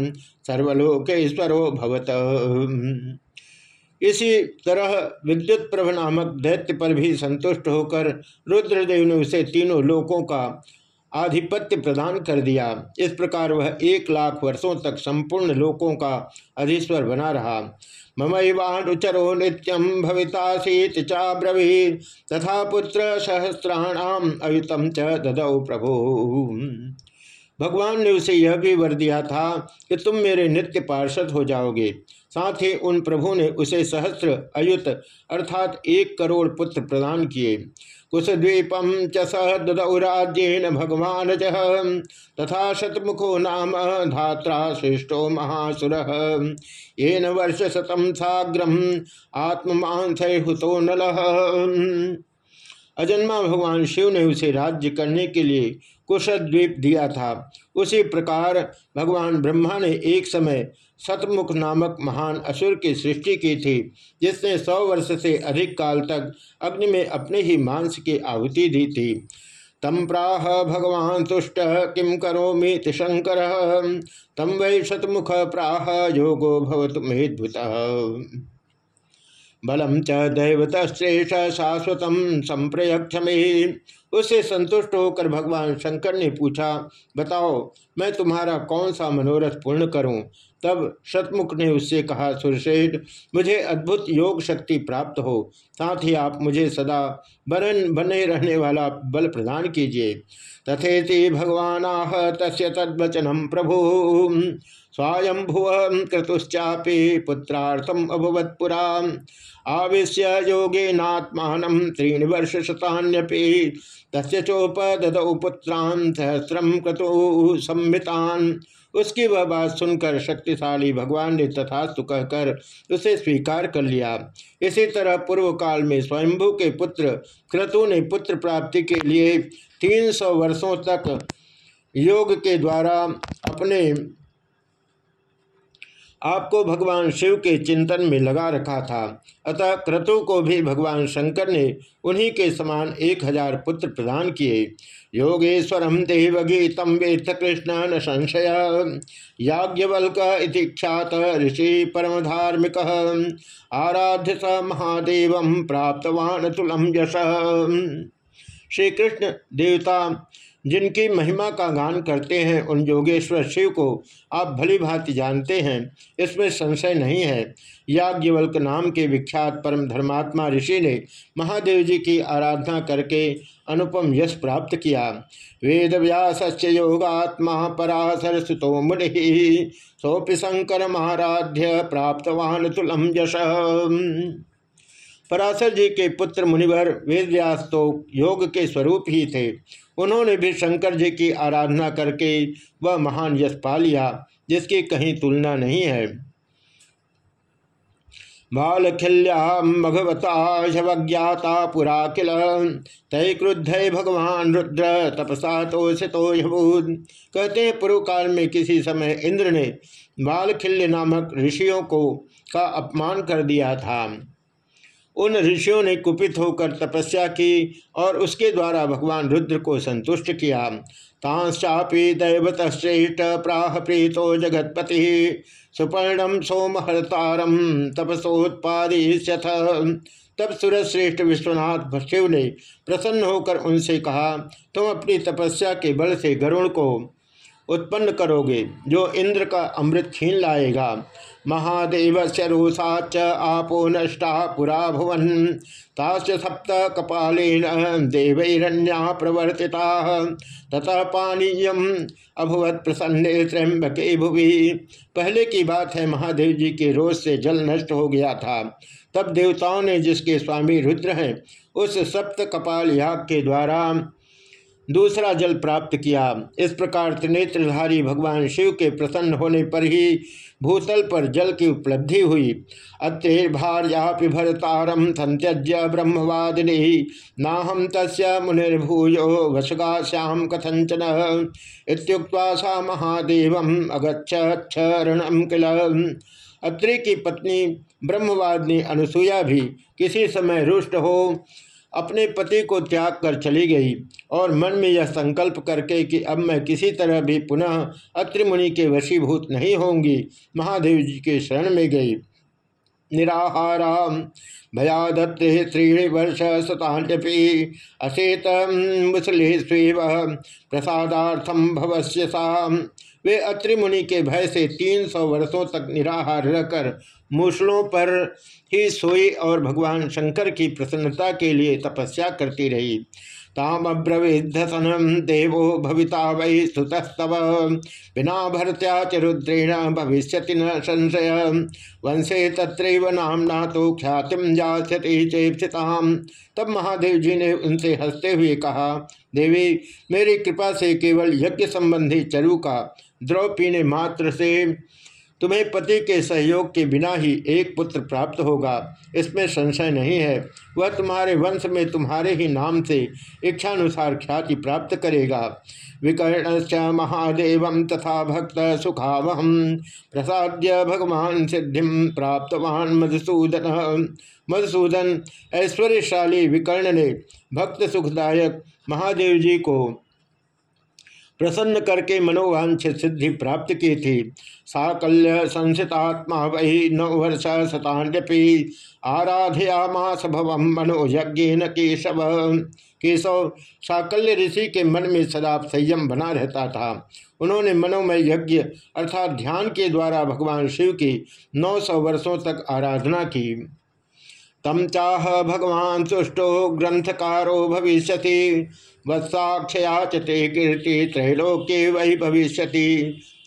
सर्वलोकेश्वरो भवत। इसी तरह विद्युत प्रभ नामक दैत्य पर भी संतुष्ट होकर रुद्रदेव ने उसे तीनों लोकों का आधिपत्य प्रदान कर दिया। इस प्रकार वह एक लाख वर्षों तक संपूर्ण लोकों का अधीश्वर बना रहा। ममैवानुचरो नित्यम भवितासीत चाब्रवी तथा पुत्र सहस्राणाम अयुतम च ददौ प्रभु। भगवान ने उसे यह भी वर दिया था कि तुम मेरे नित्य पार्षद हो जाओगे। साथ ही उन प्रभु ने उसे सहस्र अयुत अर्थात एक करोड़ पुत्र प्रदान किए। कुशद्वीपम च भगवान तथा शतमुखो नाम धात्रा श्रेष्ठो महासुर। येन वर्ष शतम साग्रम आत्मांसुतो नल। अजन्मा भगवान शिव ने उसे राज्य करने के लिए कुशद्वीप दिया था। उसी प्रकार भगवान ब्रह्मा ने एक समय शतमुख नामक महान असुर की सृष्टि की थी, जिसने सौ वर्ष से अधिक काल तक अग्नि में अपने ही मांस की आहुति दी थी। तम प्राह भगवान तुष्ट किम करो मीत शंकर। तम वै शतमुख प्राह, योगो भवत मेद्भुत। बलम च दैवत श्रेष्ठ शाश्वत संप्रयक्ष उससे संतुष्ट होकर भगवान शंकर ने पूछा, बताओ, मैं तुम्हारा कौन सा मनोरथ पूर्ण करूँ? तब शतमुख ने उससे कहा सुरशेठ मुझे अद्भुत योग शक्ति प्राप्त हो। साथ ही आप मुझे सदा बरन बने रहने वाला बल प्रदान कीजिए। तथेति भगवान आह तस् तद्वचनम प्रभु। स्वायंभुव क्रतुश्चापि पुत्रार्थम अभवत्पुरा आवेश्य योगे नात्मान त्रीण वर्ष शतान्यपि तस्य चोप ददौ सहस्रम क्रतु संहितान उसकी वह बात सुनकर शक्तिशाली भगवान ने तथास्तु कहकर उसे स्वीकार कर लिया। इसी तरह पूर्व काल में स्वयंभू के पुत्र, क्रतु ने पुत्र प्राप्ति के लिए तीन सौ वर्षों तक योग के द्वारा अपने आपको भगवान शिव के चिंतन में लगा रखा था। अतः क्रतु को भी भगवान शंकर ने उन्हीं के समान एक हज़ार पुत्र प्रदान किए। योगेश्वरम देवगीतम वेत्थ कृष्ण न संशय याज्ञवल्क ख्यात ऋषि परम धार्मिक आराध्य स महादेव प्राप्तवान तुलम यश। श्री कृष्ण देवता जिनकी महिमा का गान करते हैं, उन योगेश्वर शिव को आप भली भांति जानते हैं। इसमें संशय नहीं है। याज्ञवल्क नाम के विख्यात परम धर्मात्मा ऋषि ने महादेव जी की आराधना करके अनुपम यश प्राप्त किया। वेद व्यास योगात्मा पराशर सुतो मुनि सोपि शंकर महाराध्य प्राप्तवान तुलम यश। पराशर जी के पुत्र मुनिवर वेद व्यास तो योग के स्वरूप ही थे। उन्होंने भी शंकर जी की आराधना करके वह महान यश पा लिया, जिसकी कहीं तुलना नहीं है। बालखिल्या भगवता शवज्ञाता पुरा किल तय क्रुद्ध भगवान रुद्र, तपसा तो कहते हैं पूर्व काल में किसी समय इंद्र ने बालखिल्य नामक ऋषियों को का अपमान कर दिया था। उन ऋषियों ने कुपित होकर तपस्या की और उसके द्वारा भगवान रुद्र को संतुष्ट किया। तांश्चापी दैवत श्रेष्ठ प्राह प्रीतो जगतपति सुपर्णम सोमहरतारम तपसोत्पादिष्यथ तब सूरश्रेष्ठ विश्वनाथ शिव ने प्रसन्न होकर उनसे कहा, तुम अपनी तपस्या के बल से गरुण को उत्पन्न करोगे, जो इंद्र का अमृत छीन लाएगा। महादेव से रोषा च आपो नष्टा पुरा भुवन ताश्च सप्त कपालेन देवैरण्या प्रवर्तिता। ततः पानीय अभवत प्रसन्न त्र्यंबके भुवि। पहले की बात है, महादेव जी के रोज से जल नष्ट हो गया था। तब देवताओं ने जिसके स्वामी रुद्र हैं, उस सप्त कपाल याग के द्वारा दूसरा जल प्राप्त किया। इस प्रकार त्रिनेत्रधारी भगवान शिव के प्रसन्न होने पर ही भूतल पर जल की उपलब्धि हुई। अत्रिर्भार्या भरतारम संत्यज्य ब्रह्मवादिनी नाहम तस् मुनिर्भूयो वसगा श्याम कथंचन इतुक्ता सा महादेव अगछरणम किल। अत्रि की पत्नी ब्रह्मवादिनी अनुसुया भी किसी समय रुष्ट हो। अपने पति को त्याग कर चली गई और मन में यह संकल्प करके कि अब मैं किसी तरह भी पुनः अत्रिमुनि के वशीभूत नहीं होंगी, महादेव जी के शरण में गई। निराहारा भयादत्ते त्रीणि वर्ष शतान्यपि अशेत मुसले स्वीव प्रसादार्थम भवस्य सा वे अत्रिमुनि के भय से तीन सौ वर्षों तक निराहार रहकर मूसलों पर ही सोई और भगवान शंकर की प्रसन्नता के लिए तपस्या करती रही। ताम देवो भविता वै स्तुतस्तव बिना भरत्या च रुद्रेण भविष्य न संशय। वंशे तत्रैव नामना तो ख्यातिम जास्यति चेप्सिताम। तब महादेव जी ने उनसे हँसते हुए कहा, देवी, मेरी कृपा से केवल यज्ञ संबंधी चरु का द्रव ने मात्र से तुम्हें पति के सहयोग के बिना ही एक पुत्र प्राप्त होगा। इसमें संशय नहीं है। वह तुम्हारे वंश में तुम्हारे ही नाम से इच्छानुसार ख्याति प्राप्त करेगा। विकर्ण महादेव तथा भक्त सुखावहम प्रसाद्य भगवान सिद्धि प्राप्तवान मधुसूदन। मधुसूदन, ऐश्वर्यशाली विकर्ण ने भक्त सुखदायक महादेव जी को प्रसन्न करके मनोवांछित सिद्धि प्राप्त की थी। साकल्य संसितात्मा वही नौ वर्ष शतान्यपि आराधयामास भव मनोयज्ञ न केशव। केशव साकल्य ऋषि के मन में सदा संयम बना रहता था। उन्होंने मनोमय यज्ञ अर्थात ध्यान के द्वारा भगवान शिव की नौ सौ वर्षों तक आराधना की। तम चाह भगवान तुष्टो ग्रंथकारो भविष्य वत्साक्षया चे कीर्ति त्रैलोक्य वही भविष्य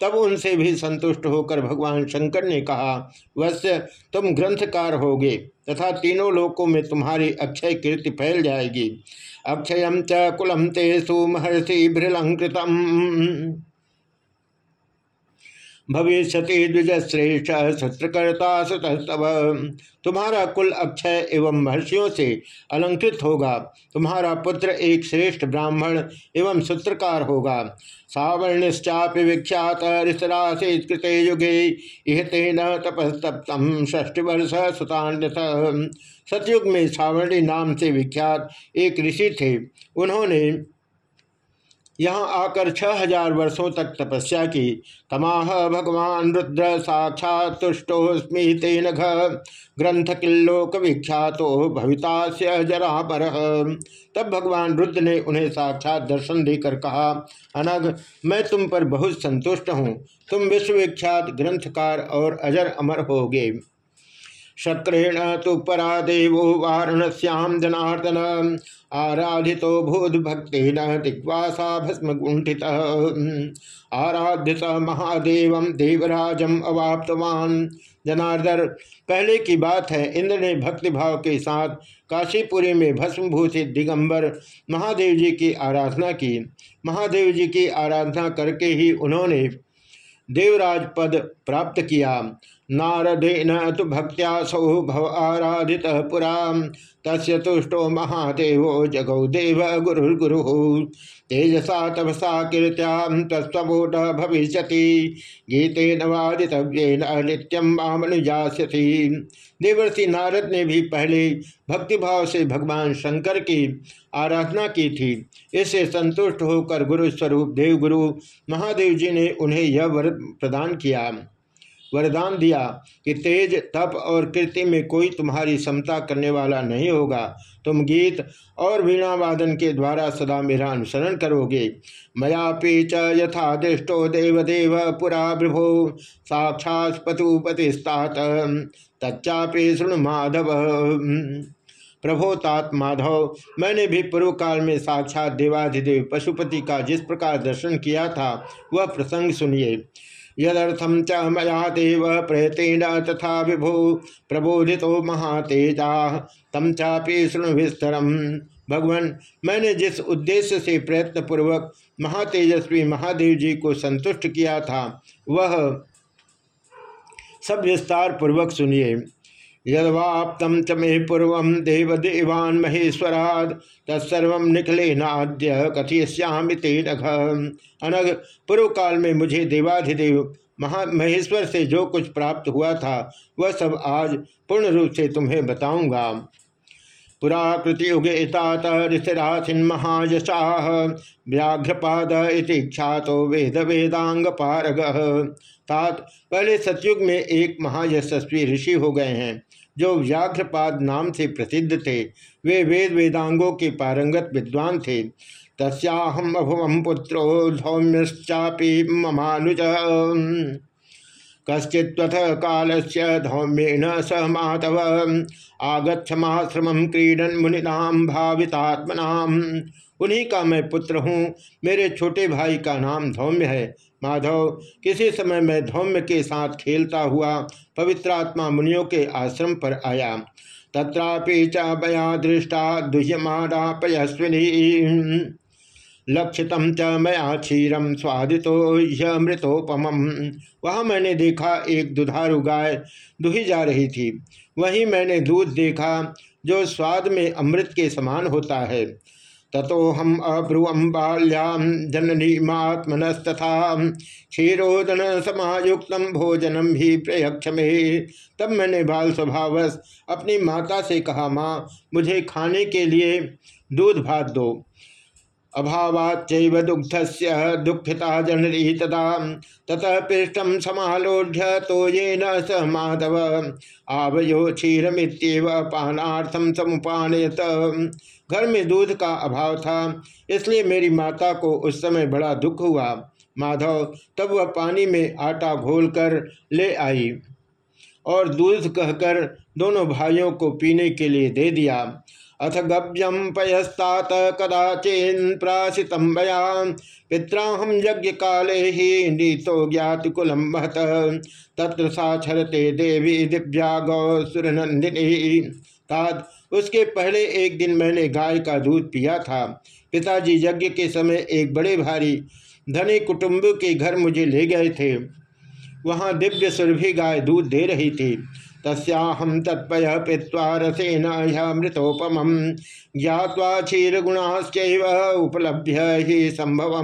तब उनसे भी संतुष्ट होकर भगवान शंकर ने कहा वत्स्य तुम ग्रंथकार होगे तथा तीनों लोकों में तुम्हारी अक्षय कीर्ति फैल जाएगी। अक्षय च कुलम ते सुमहर्षि भृलंकृतम। भविष्य द्विजश्रेष्ठ शस्त्रकर्ता सुतस्तव। तुम्हारा कुल अक्षय एवं महर्षियों से अलंकृत होगा। तुम्हारा पुत्र एक श्रेष्ठ ब्राह्मण एवं सूत्रकार होगा। सावर्णिश्चापि विख्यात ऋषराशेकृत युगे इह तेन तपस्तप्तम षष्टि वर्ष सुतान्यथ। सतयुग में सावर्णी नाम से विख्यात एक ऋषि थे। उन्होंने यहाँ आकर छह हज़ार वर्षों तक तपस्या की। तमाह भगवान रुद्र साक्षात तुष्टोस्मी तेन ग्रंथ किल्लोक विख्यातो भविता से जरा पर। तब भगवान रुद्र ने उन्हें साक्षात दर्शन देकर कहा अनग मैं तुम पर बहुत संतुष्ट हूँ। तुम विश्वविख्यात ग्रंथकार और अजर अमर होगे। शक्रेण तो परा देवो वारणस्याम जनार्दन। आराधितो भूत भक्ति न दिग्वासा भस्म गुंठित आराध्य महादेव देवराजम अवाप्तवान। जनार्दन, पहले की बात है, इंद्र ने भक्तिभाव के साथ काशीपुरी में भस्मभूषित दिगंबर महादेव जी की आराधना की। महादेव जी की आराधना करके ही उन्होंने देवराज पद प्राप्त किया। नारदेन तो भक्त्या सौ भव आराधित पुरा तस्य तुष्टो महादेवो जगौ देव गुरुर्गुरु। तेजसा तपसा कीर्त्याम तस्वोट भविष्य गीते नवादितव्येन नित्यम देवर्षि नारद ने भी पहले भक्तिभाव से भगवान शंकर की आराधना की थी। इससे संतुष्ट होकर गुरु स्वरूप देवगुरु महादेव जी ने उन्हें यह वर प्रदान किया। वरदान दिया कि तेज तप और कृति में कोई तुम्हारी समता करने वाला नहीं होगा। तुम गीत और वीणा वादन के द्वारा सदा मेरा अनुसरण करोगे। मया पीच यथा दृष्टो देवदेव पुरा विभो साक्षात पतुपतिस्तात तच्चापि शुणु माधव। प्रभो तात माधव, मैंने भी पूर्व काल में साक्षात देवाधिदेव पशुपति का जिस प्रकार दर्शन किया था, वह प्रसंग सुनिए। यदर्थम च मया देव प्रयतेन तथा विभु प्रबोधितो महातेजा। तम चापी शुणु विस्तरम भगवान, मैंने जिस उद्देश्य से प्रयत्न पूर्वक महातेजस्वी महादेव जी को संतुष्ट किया था, वह सब विस्तार पूर्वक सुनिए। यदवाप्तम च मे पूर्व देवदेवान् महेश्वराद, तत्सर्व निखले नाद्य कथयश्याम तेनघ अनग पूर्व काल में मुझे देवाधिदेव, महा, महेश्वर से जो कुछ प्राप्त हुआ था, वह सब आज पूर्ण रूप से तुम्हें बताऊँगा। पुराकृति युगे तात ऋषिराथिन महायशा, व्याघ्रपाद इति ख्यातो वेद वेदांग पारग। तात, पहले सतयुग में एक महायशस्वी ऋषि हो गए हैं। जो व्याघ्रपाद नाम से प्रसिद्ध थे, वे वेद वेदांगों के पारंगत विद्वान थे। तस्याहम अभुवम पुत्रो धौम्यश्चापी ममानुज। कश्चित्वथ काल से धौम्येन स माधव आगछमाश्रम क्रीडन मुनिनाम भावितात्मनाम। उन्हीं का मैं पुत्र हूँ। मेरे छोटे भाई का नाम धौम्य है। माधव, किसी समय मैं धौम्य के साथ खेलता हुआ पवित्रात्मा मुनियों के आश्रम पर आया। तत्रापि च दृष्टा दुह्यमानापयस्विनी लक्षित च मया क्षीरम स्वादितो यमृतोपम वहाँ मैंने देखा एक दुधारू गाय दुही जा रही थी। वहीं मैंने दूध देखा जो स्वाद में अमृत के समान होता है। तथोहम अब्रुवम बाल्याम जननीमात्मनस्तथा क्षीरोदन समायुक्त भोजनम भी प्रयक्ष में तब मैंने बाल स्वभावस अपनी माता से कहा, माँ, मुझे खाने के लिए दूध भात दो। अभावाच्चैव दुग्धस्य दुःखिता जननी तदा। ततः पृष्ठम समालोढ़ तो ये न स माधव। आवयो क्षीरमित्येव पानार्थम समुपानयत। घर में दूध का अभाव था, इसलिए मेरी माता को उस समय बड़ा दुख हुआ। माधव तब वह पानी में आटा घोलकर ले आई और दूध कहकर दोनों भाइयों को पीने के लिए दे दिया। अथ गव्यम पयस्तात कदाचेन प्राशित मया पित्राहम यज्ञ काले ही नीतो ज्ञात कुलम तत्र साक्षरते देवी दिव्या गौ सुरनंदिनी तात उसके पहले एक दिन मैंने गाय का दूध पिया था। पिताजी यज्ञ के समय एक बड़े भारी धनी कुटुंब के घर मुझे ले गए थे। वहाँ दिव्य सुरभि गाय दूध दे रही थी। तस्याहम तत्पय पीवा रसेन मृतोपम ज्ञावा क्षीरगुणाश्च उपलभ्य ही संभव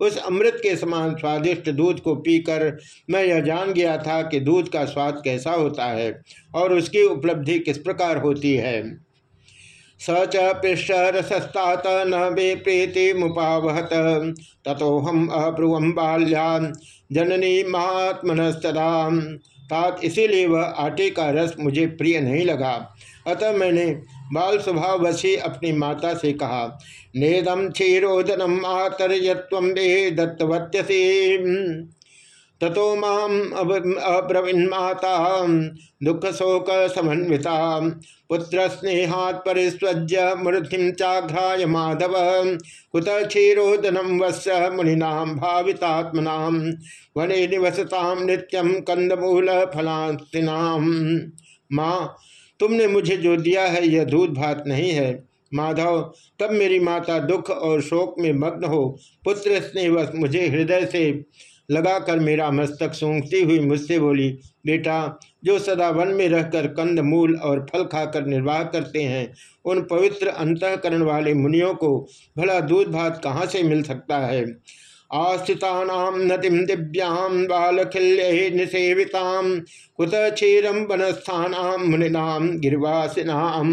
उस अमृत के समान स्वादिष्ट दूध को पीकर मैं यह जान गया था कि दूध का स्वाद कैसा होता है और उसकी उपलब्धि किस प्रकार होती है। स च पृष्ठ रसस्तात न वे प्रीति मुपावहत तथोहम अब्रुवम बाल्या जननी महात्मनस्तदा तात इसीलिए वह आटे का रस मुझे प्रिय नहीं लगा। अतः मैंने बाल स्वभाव वशी अपनी माता से कहा नेदम क्षीरोदनम आतर्यत्व दत्तवत्यसी ततो माम अब्रवीन्माता दुख शोक समन्विता पुत्र स्नेहात् परिस्वज्य मूर्ति चाघ्राय माधव। कुत क्षीरोदनम वत्स मुनिना भावितात्मना वने निवसताम नित्यम कंदमूल फलास्तिनाम। माँ, तुमने मुझे जो दिया है यह दूध भात नहीं है। माधव, तब मेरी माता दुख और शोक में मग्न हो। पुत्र स्नेहवश मुझे हृदय से लगाकर मेरा मस्तक सूंघती हुई मुझसे बोली, बेटा, जो सदा वन में रहकर कंद, मूल और फल खाकर निर्वाह करते हैं, उन पवित्र अंतकरण वाले मुनियों को भला दूध भात कहाँ से मिल सकता है? आस्थिता नतिम दिव्यां बालखिल्य निसेवितां, कुत क्षीरम वनस्थान मुनिनाम गिरिवासिनाम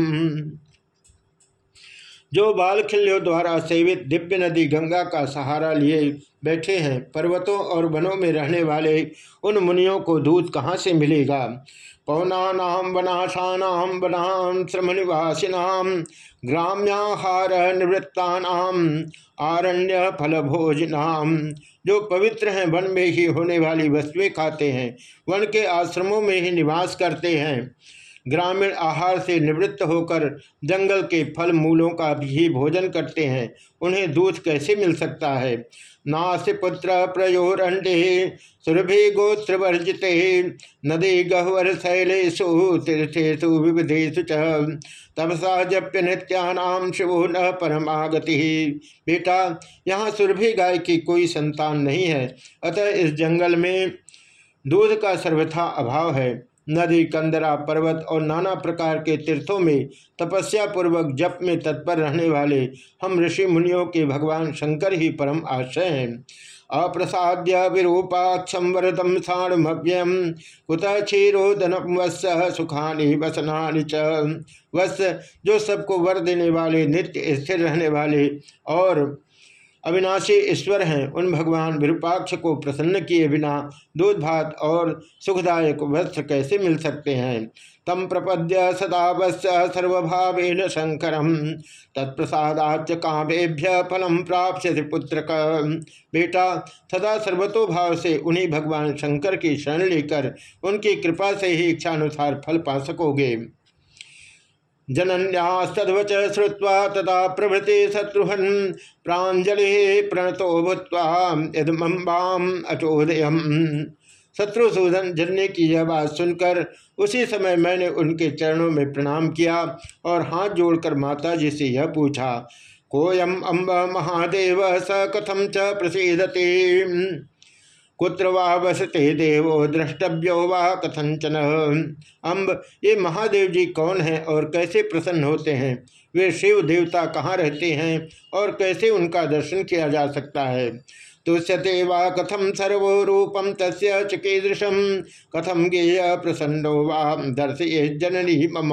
जो बाल बालखिल्यों द्वारा सेवित दिव्य नदी गंगा का सहारा लिए बैठे हैं, पर्वतों और वनों में रहने वाले उन मुनियों को दूध कहाँ से मिलेगा? पौनानाम वनाशानाम वनाम श्रम निवासिनाम ग्राम्याहार निवृत्तानाम आरण्य फल भोजनाम जो पवित्र हैं, वन में ही होने वाली वस्तुएँ खाते हैं, वन के आश्रमों में ही निवास करते हैं। ग्रामीण आहार से निवृत्त होकर जंगल के फल मूलों का भी भोजन करते हैं। उन्हें दूध कैसे मिल सकता है? नास पुत्र नासिपुत्र प्रयोरंडे सुरभि गोत्र वर्जिते, नदी गहवर शैलेशु तीर्थेशु विविधेशु तपसा जप्य नित्यानाम शिवो न परमागति बेटा, यहाँ सुरभि गाय की कोई संतान नहीं है। अतः इस जंगल में दूध का सर्वथा अभाव है। नदी, कंदरा, पर्वत और नाना प्रकार के तीर्थों में तपस्या पूर्वक जप में तत्पर रहने वाले हम ऋषि मुनियों के भगवान शंकर ही परम आश्रय हैं। अप्रसाद्य विरूपाक्षम वरदम साणुभव्यम कुत क्षीरोदनम वत्स सुखानि वसनानि च। वत्स, जो सबको वर देने वाले, नित्य स्थिर रहने वाले और अविनाशी ईश्वर हैं। उन भगवान विरूपाक्ष को प्रसन्न किए बिना दूध भात और सुखदायक वस्त्र कैसे मिल सकते हैं? तम प्रपद्य सदा वत्स्य सर्वभावेन शंकर तत्प्रसादाच कामेभ्य फलम प्राप्त पुत्र का बेटा, सदा सर्वतोभाव से उन्हीं भगवान शंकर की शरण लेकर उनकी कृपा से ही इच्छानुसार फल पा सकोगे। जनन्यास्तवच श्रुवा तथा प्रभृति शत्रुहन प्राजलि प्रणतो भूतवाम अचोदय शत्रुसूदन जन्य की यह बात सुनकर उसी समय मैंने उनके चरणों में प्रणाम किया और हाथ जोड़कर माता जी से यह पूछा, कोयम अम्ब महादेव स कथम च प्रसिदते? कुत्र वसते देवो द्रष्टव्यो वाह कथंचन अम्ब ये महादेव जी कौन हैं और कैसे प्रसन्न होते हैं? वे शिव देवता कहाँ रहते हैं और कैसे उनका दर्शन किया जा सकता है? तुष्यते वा कथम सर्वो रूपम चिकीदृशम कथम गेय प्रसन्नो वा दर्शय जननी मम।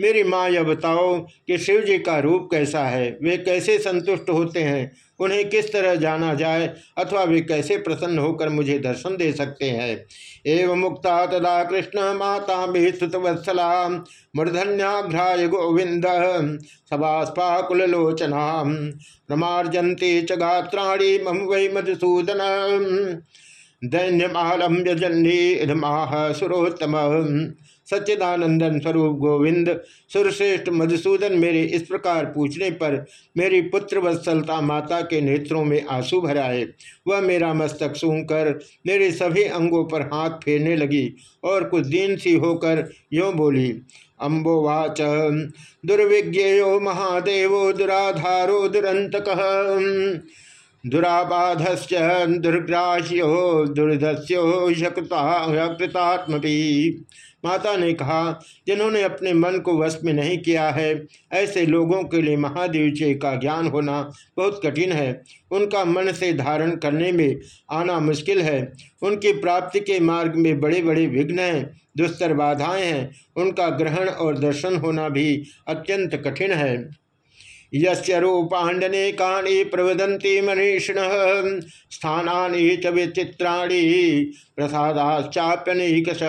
मेरी माँ यह बताओ कि शिव जी का रूप कैसा है? वे कैसे संतुष्ट होते हैं? उन्हें किस तरह जाना जाए? अथवा वे कैसे प्रसन्न होकर मुझे दर्शन दे सकते हैं? एवं मुक्ता तदा कृष्ण माता भी स्तुतवत्सला मूर्धन्याघ्राय गोविंद सभास्पाकुलोचना प्रमार्जंती च गात्राणी मम वै मधुसूदन। दैन्यमालम यजन्नी सुरोत्तम सच्चिदानंदन स्वरूप गोविंद सुरश्रेष्ठ मधुसूदन मेरे इस प्रकार पूछने पर मेरी पुत्र वत्सलता माता के नेत्रों में आँसू भराए वह मेरा मस्तक सूंघकर मेरे सभी अंगों पर हाथ फेरने लगी और कुछ दिन सी होकर यों बोली, अम्बोवाच, दुर्विज्ञेयो महादेवो दुराधारो दुरंतक। दुराबाधस्य दुर्ग्राह्यो, दुर्धस्यो कृतात्मी माता ने कहा, जिन्होंने अपने मन को वश में नहीं किया है, ऐसे लोगों के लिए महादेव जी का ज्ञान होना बहुत कठिन है। उनका मन से धारण करने में आना मुश्किल है। उनकी प्राप्ति के मार्ग में बड़े बड़े विघ्न हैं, दुस्तर बाधाएँ हैं। उनका ग्रहण और दर्शन होना भी अत्यंत कठिन है। यूपाण्डने काणी प्रवदंती मनीषिण। स्थानी च विचित्राणी प्रसादाश्चाप्यनिकश।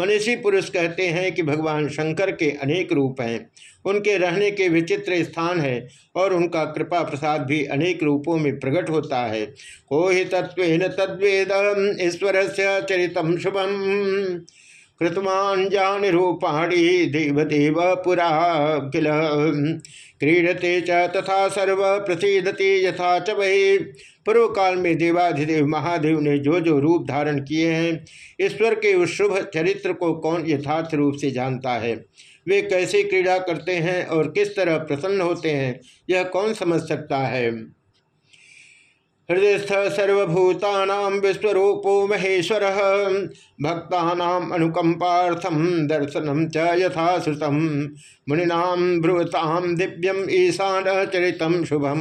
मनीषी पुरुष कहते हैं कि भगवान शंकर के अनेक रूप हैं। उनके रहने के विचित्र स्थान है और उनका कृपा प्रसाद भी अनेक रूपों में प्रकट होता है। को ही तत्व तद्वेद ईश्वर से चरितम शुभम। कृतमान जान रूपाणी देवदेव पुरा क्रीडते च तथा सर्व प्रसिदते यथा च वही पूर्व काल में देवाधिदेव महादेव ने जो जो रूप धारण किए हैं, ईश्वर के उस शुभ चरित्र को कौन यथार्थ रूप से जानता है? वे कैसे क्रीड़ा करते हैं और किस तरह प्रसन्न होते हैं, यह कौन समझ सकता है? हृदयस्थ सर्वभूता विश्वरूपो महेश्वर। भक्ता अनुकंपार्थम दर्शनम च यथाश्रुतम मुनिना ब्रुवताम दिव्यम ईशान चरितम शुभम।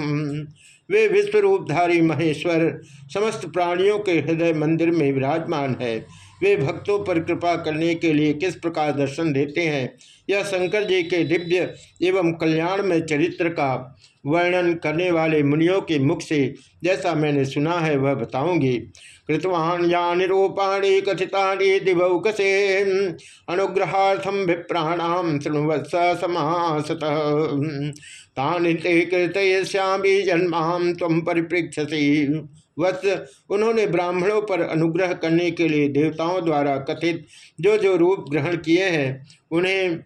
वे विश्वरूपधारी महेश्वर, समस्त प्राणियों के हृदय मंदिर में विराजमान है। वे भक्तों पर कृपा करने के लिए किस प्रकार दर्शन देते हैं? यह शंकर जी के दिव्य एवं कल्याण में चरित्र का वर्णन करने वाले मुनियों के मुख से जैसा मैंने सुना है, वह बताऊँगी। कृतवान या निरूपाणी कथिता दिवौकसे अनुग्रहार्थम विप्राणाम शृणुवत्स समासत। तानि कृतयश्यामी जन्माम तम परिपृक्षसी वत्स, उन्होंने ब्राह्मणों पर अनुग्रह करने के लिए देवताओं द्वारा कथित जो जो रूप ग्रहण किए हैं, उन्हें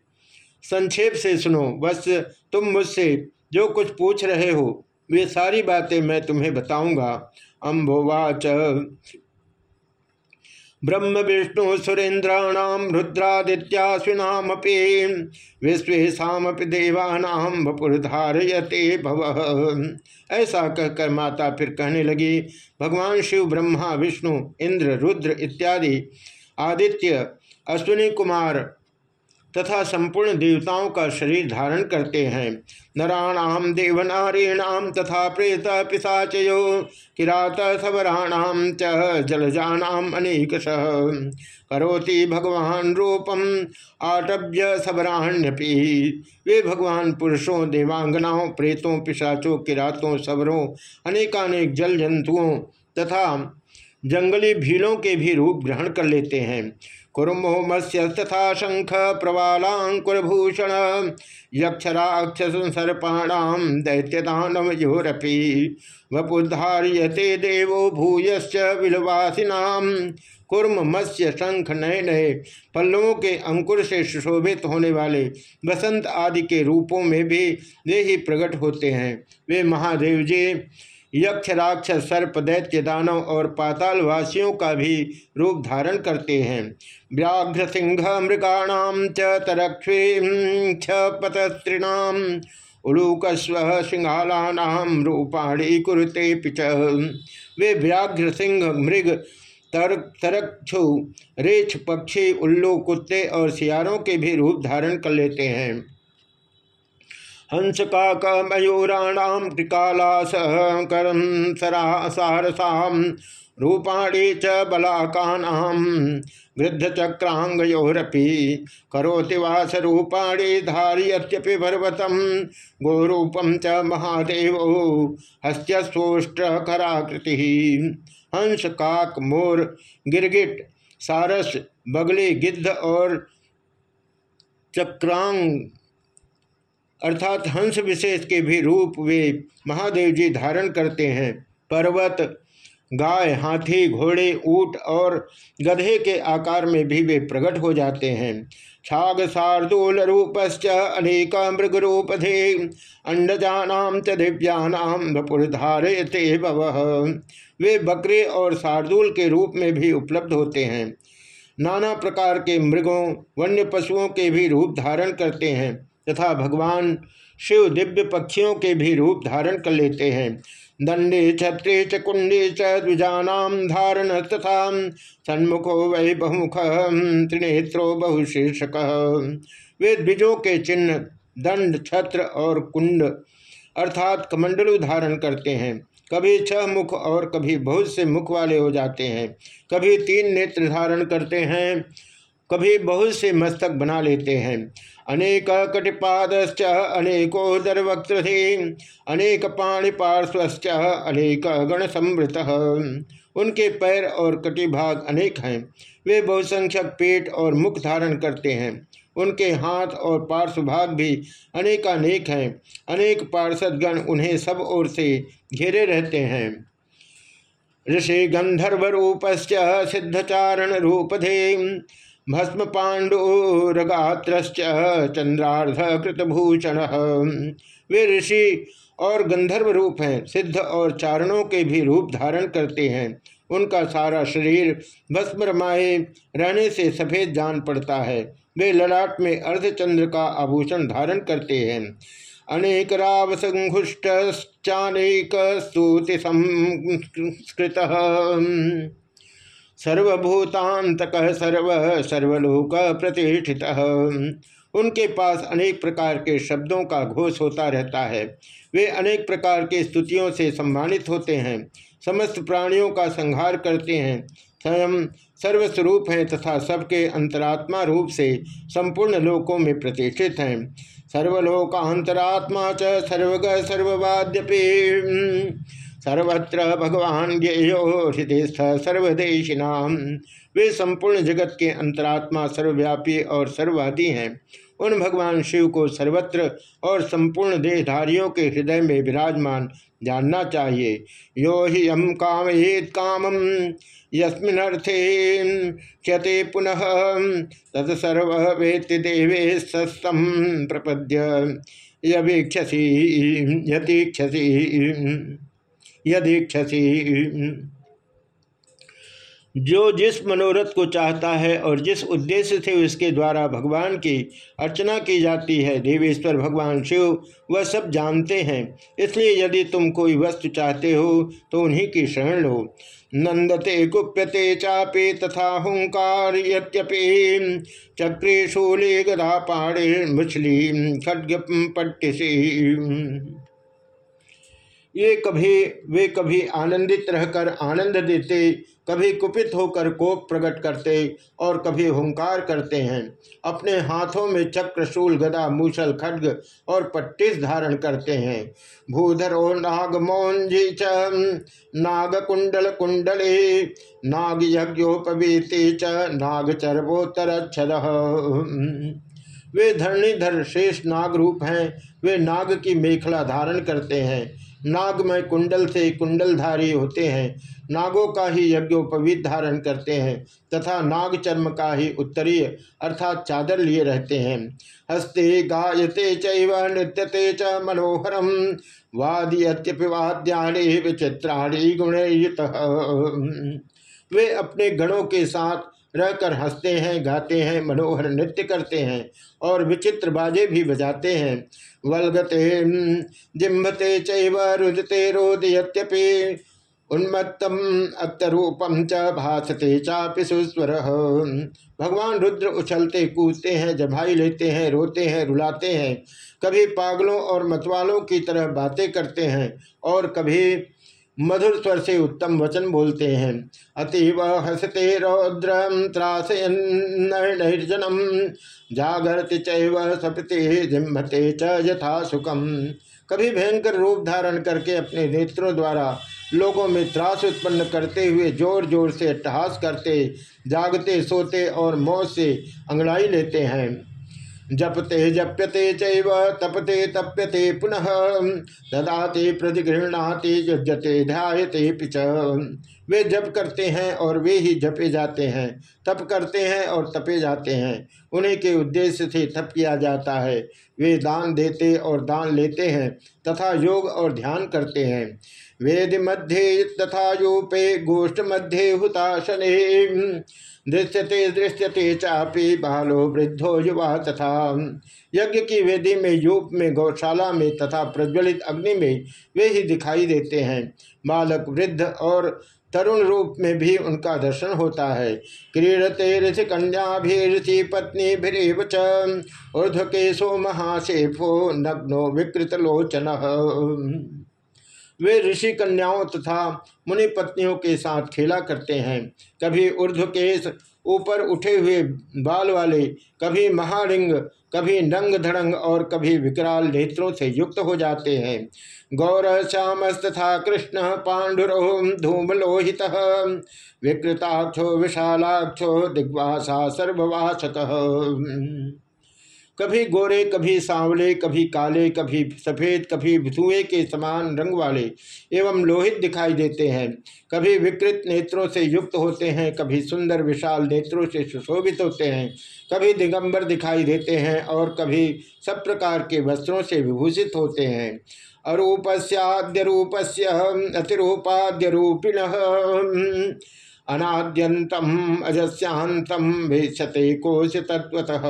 संक्षेप से सुनो। बस तुम मुझसे जो कुछ पूछ रहे हो, वे सारी बातें मैं तुम्हें बताऊँगा। अम्भोवाच ब्रह्म विष्णु सुरेन्द्राणाम रुद्रादित्याश्विनामपि विश्वेशापि देवानाम वपुरधारयते भव। ऐसा कहकर माता फिर कहने लगी, भगवान शिव, ब्रह्मा, विष्णु, इंद्र, रुद्र इत्यादि आदित्य, अश्विनी कुमार तथा संपूर्ण देवताओं का शरीर धारण करते हैं। नराणाम देवनारीणाम तथा प्रेत पिशाचयो, किरात सवराणाम च जलजानाम अनेक सह करोति भगवान रूपम आटभ्य सबराण्यपि वे भगवान पुरुषों, देवांगनाओं, प्रेतों, पिशाचों, किरातों सबरों अनेकानेक जल जंतुओं तथा जंगली भीलों के भी रूप ग्रहण कर लेते हैं। कुरुमो मत्स्य शंख प्रवालाकुरभूषण यक्षराक्षस सर्पाणाम दैत्यदानव योरपी वपुधार्यते देवो भूयश्च विलवासिनाम कुर्म मत्स्य शंख नए नए पल्लवों के अंकुर से सुशोभित होने वाले बसंत आदि के रूपों में भी वे ही प्रकट होते हैं। वे महादेव जी यक्ष राक्षस सर्प दैत्य दानव और पाताल वासियों का भी रूप धारण करते हैं। व्याघ्र सिंह मृगाणाम च तरक्षी पतस्त्रीणाम उलूकस्व सिंहालानाम रूपाणी कुरुते पिच। वे व्याघ्र सिंह मृग तर, तरक्षु रेछ पक्षी उल्लू, कुत्ते और सियारों के भी रूप धारण कर लेते हैं। हंस काक मयूराणाम त्रिकालास करम सारसाम रूपाणी च बलाकानाम वृद्ध चक्रांगयोरपि करोति वास रूपाणी धारियत्यपि पर्वतम गोरूपम च महादेव हस्त्यस्वोष्ट्रकराकृति हंस काक मोर गिरगिट, सारस, बगली, गिद्ध और चक्रांग अर्थात हंस विशेष के भी रूप वे महादेव जी धारण करते हैं। पर्वत, गाय, हाथी, घोड़े, ऊट और गधे के आकार में भी वे प्रकट हो जाते हैं। छाग शार्दूल रूपश्च अनेक मृग रूपधे अंडजानाम च दिव्यानाम वपुरधारयते भव। वे बकरे और शार्दूल के रूप में भी उपलब्ध होते हैं। नाना प्रकार के मृगों, वन्य पशुओं के भी रूप धारण करते हैं। तथा भगवान शिव दिव्य पक्षियों के भी रूप धारण कर लेते हैं। दंडे छत्रे च कुंडे च द्विजानाम धारण तथा सन्मुखो वै बहुमुख त्रिनेत्रो बहुशीर्षक। वे द्विजों के चिन्ह दंड, छत्र और कुंड अर्थात कमंडलु धारण करते हैं। कभी छह मुख और कभी बहुत से मुख वाले हो जाते हैं। कभी तीन नेत्र धारण करते हैं। कभी बहुत से मस्तक बना लेते हैं। अनेक कटिपाद अनेको दरवक्त्रधि, अनेक पाणिपार्श्वश्च, अनेक गण समृत उनके पैर और कटिभाग अनेक हैं। वे बहुसंख्यक पेट और मुख धारण करते हैं। उनके हाथ और पार्श्वभाग भी अनेकानेक हैं। अनेक पार्षदगण उन्हें सब ओर से घेरे रहते हैं। ऋषि गंधर्व रूपस्य सिद्धचारण रूपधे भस्म पांडुरगात्रश्च चंद्रार्ध कृतभूषण वे ऋषि और गंधर्व रूप हैं, सिद्ध और चारणों के भी रूप धारण करते हैं। उनका सारा शरीर भस्म रमाए रहने से सफ़ेद जान पड़ता है। वे ललाट में अर्धचंद्र का आभूषण धारण करते हैं। अनेक राव संघुष्टानेक स्तुति संस्कृत सर्वभूतांतक सर्व, सर्वलोक प्रतिष्ठित। उनके पास अनेक प्रकार के शब्दों का घोष होता रहता है। वे अनेक प्रकार के स्तुतियों से सम्मानित होते हैं, समस्त प्राणियों का संहार करते हैं, स्वयं सर्वस्वरूप हैं तथा सबके अंतरात्मा रूप से संपूर्ण लोकों में प्रतिष्ठित हैं। सर्वलोकांतरात्मा च सर्वग सर्ववाद्यपि। सर्वत्र भगवान ज्ञेयो सर्वदेशिनाम। वे संपूर्ण जगत के अंतरात्मा, सर्वव्यापी और सर्ववादी हैं। उन भगवान शिव को सर्वत्र और संपूर्ण देहधारियों के हृदय में विराजमान जानना चाहिए। यो ही हम काम कामम यस्मिनर्थे क्षते पुनः तत्सर्व वेत्ति देवे सस्तम प्रपद्य यदीक्षसी यदीक्षसी। जो जिस मनोरथ को चाहता है और जिस उद्देश्य से उसके द्वारा भगवान की अर्चना की जाती है, देवेश्वर, भगवान शिव, वह सब जानते हैं। इसलिए यदि तुम कोई वस्तु चाहते हो तो उन्हीं की शरण लो। नंदते गुप्यते चापे तथा हुंकार चक्रे शूले पाड़े मुछली खड्ग पट्टिसी। ये कभी वे कभी आनंदित रहकर आनंद देते, कभी कुपित होकर कोप प्रकट करते और कभी हुंकार करते हैं। अपने हाथों में चक्र, शूल, गदा, मूसल, खड्ग और पट्टिस धारण करते हैं। भूधरो नाग मौंजी च नाग कुंडल कुंडले नाग यज्ञोपवीति च नाग चरवोत्तर वे धरणीधर शेष नाग रूप हैं, वे नाग की मेखला धारण करते हैं। नागमय कुंडल से कुंडलधारी होते हैं। नागों का ही यज्ञोपवीत धारण करते हैं तथा नाग चर्म का ही उत्तरीय अर्थात चादर लिए रहते हैं। हस्ते गायते चैव, नृत्यते च मनोहरम। वाद्यप्यपि वाद्यानि विचित्राणी गुणयुत। वे अपने गणों के साथ रहकर हँसते हैं, गाते हैं, मनोहर नृत्य करते हैं और विचित्र बाजे भी बजाते हैं। वलगते जिम्भते चैव रुदते रोदयत्यपि उन्मत्तम अत्तरूपम च भाषते चापि सुस्वर। भगवान रुद्र उछलते, कूदते हैं, जभाई लेते हैं, रोते हैं, रुलाते हैं। कभी पागलों और मतवालों की तरह बातें करते हैं और कभी मधुर स्वर से उत्तम वचन बोलते हैं। अतीव हसते रौद्रम त्रासयन निर्जनम, जागरति चैव सपते, जिम्भते च यथा सुखम। कभी भयंकर रूप धारण करके अपने नेत्रों द्वारा लोगों में त्रास उत्पन्न करते हुए ज़ोर ज़ोर से अट्टहास करते, जागते, सोते और मौत से अंगड़ाई लेते हैं। जपते जप्यते चैव, तपते तप्यते पुनः। ददाते, प्रतिगृहणाते युजते ध्यायते पिच वे जप करते हैं और वे ही जपे जाते हैं। तप करते हैं और तपे जाते हैं। उन्हीं के उद्देश्य से तप किया जाता है। वे दान देते और दान लेते हैं तथा योग और ध्यान करते हैं। वेद मध्य तथा यूपे, गोष्ठ मध्य हुताशने। दृश्यते दृश्यते चापी बालो वृद्धो युवा तथा। यज्ञ की वेदी में, यूप में, गौशाला में तथा प्रज्वलित अग्नि में वे ही दिखाई देते हैं। बालक वृद्ध और तरुण रूप में भी उनका दर्शन होता है। क्रीडते ऋषि कन्या भी ऋषि पत्नी भी ऊर्ध केशो महाशेफो नग्नो विकृत लोचन। वे ऋषि कन्याओं तथा मुनि पत्नियों के साथ खेला करते हैं। कभी ऊर्ध्वकेश ऊपर उठे हुए बाल वाले, कभी महारिंग कभी नंग धड़ंग और कभी विकराल नेत्रों से युक्त हो जाते हैं। गौर श्यामस्तथा कृष्ण पांडुरो धूमलोहित विकृताक्षो, विशालाक्षो, दिग्वासा, सर्ववासक। कभी गोरे, कभी सांवले, कभी काले, कभी सफ़ेद, कभी धुएँ के समान रंग वाले एवं लोहित दिखाई देते हैं। कभी विकृत नेत्रों से युक्त होते हैं, कभी सुंदर विशाल नेत्रों से सुशोभित होते हैं, कभी दिगंबर दिखाई देते हैं और कभी सब प्रकार के वस्त्रों से विभूषित होते हैं। अरूपस्याद्य रूपस्य अतिरूपाद्य रूपिण। अनाद्यंतम अजस्यांतम भेषते कोश तत्वतः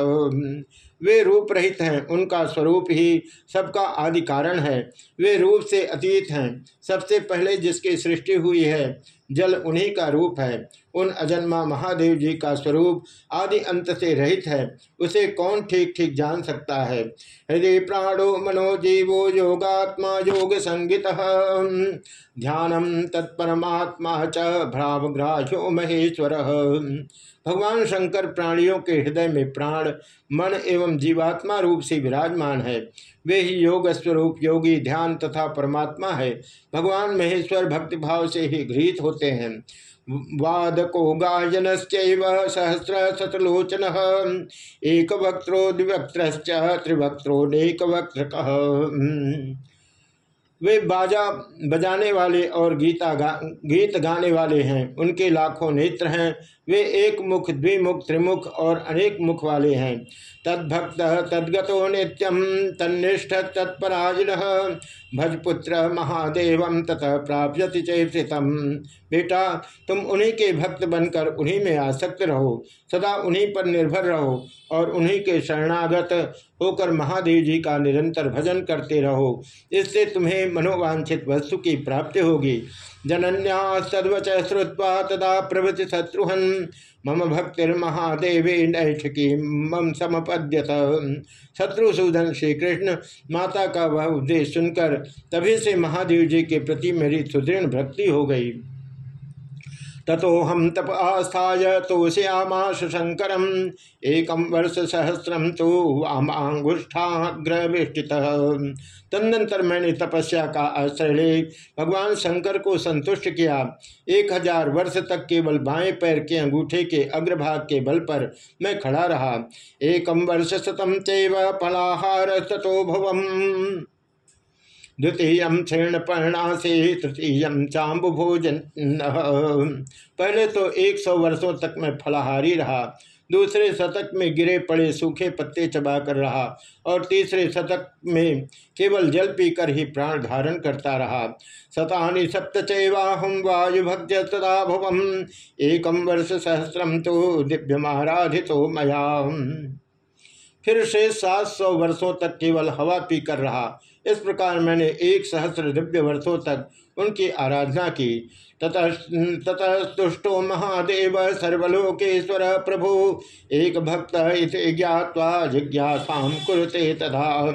वे रूप रहित हैं, उनका स्वरूप ही सबका आदि कारण है। वे रूप से अतीत हैं, सबसे पहले जिसकी सृष्टि हुई है, जल उन्हीं का रूप है। उन अजन्मा महादेव जी का स्वरूप आदि अंत से रहित है। उसे कौन ठीक ठीक जान सकता है? हृदय प्राणो मनो जीवो योगात्मा योग संगित ध्यानम तत्परमात्मा च भ्रावग्राह्यो महेश्वर। भगवान शंकर प्राणियों के हृदय में प्राण, मन एवं जीवात्मा रूप से विराजमान है। वे ही योग स्वरूप योगी, ध्यान तथा परमात्मा है। भगवान महेश्वर भक्तिभाव से ही गृहित होते हैं। वादको सहस्र शतलोचन एक वक्त्रो द्विवक्त्र त्रिवक्त्रो नेक वक्त्र वे बाजा बजाने वाले और गीता गा, गीत गाने वाले हैं। उनके लाखों नेत्र हैं। वे एक मुख, द्विमुख, त्रिमुख और अनेक मुख वाले हैं। तद्भक्त तद्गतो नित्यम तन्निष्ठ तत्पराजिन भजपुत्र महादेव ततः प्राप्यति चैतम बेटा, तुम उन्हीं के भक्त बनकर उन्हीं में आसक्त रहो। सदा उन्हीं पर निर्भर रहो और उन्हीं के शरणागत होकर महादेव जी का निरंतर भजन करते रहो। इससे तुम्हें मनोवांछित वस्तु की प्राप्ति होगी। जनन्यास्तवच श्रुवा तदा प्रभृति शत्रुहन। मम भक्तिर्महादेवी नैठकी मम समपद्यत। शत्रुसूदन श्री कृष्ण माता का वह उपदेश सुनकर तभी से महादेव जी के प्रति मेरी सुदृढ़ भक्ति हो गई। तथोहम तप आस्थाय तोष्यामाश शंकर एक वर्ष सहस्रम तो वामांगुष्ठाग्रविष्टित तदनंतर मैंने तपस्या का आश्रय ले। भगवान शंकर को संतुष्ट किया। एक हज़ार वर्ष तक केवल बाएँ पैर के अंगूठे के अग्रभाग के बल पर मैं खड़ा रहा। एकम वर्ष शतम चैव फलाहार तथो द्वितीय क्षीण पर्णासे तृतीय चाम्बु भोजन पहले तो एक सौ वर्षों तक मैं फलाहारी रहा, दूसरे शतक में गिरे पड़े सूखे पत्ते चबा कर रहा और तीसरे शतक में केवल जल पीकर ही प्राण धारण करता रहा। शतानि सप्त चैवाहम वायु भक्त तदा भुवम एकम वर्ष सहस्रम तो दिव्य महाराधितो मया फिर से सात सौ वर्षों तक केवल हवा पीकर रहा इस प्रकार मैंने एक सहस्र दिव्य वर्षों तक उनकी आराधना की। ततः तुष्टो महादेव सर्वलोकेश्वर प्रभु। एक भक्त इस ज्ञावा जिज्ञासा कुरुते तथा।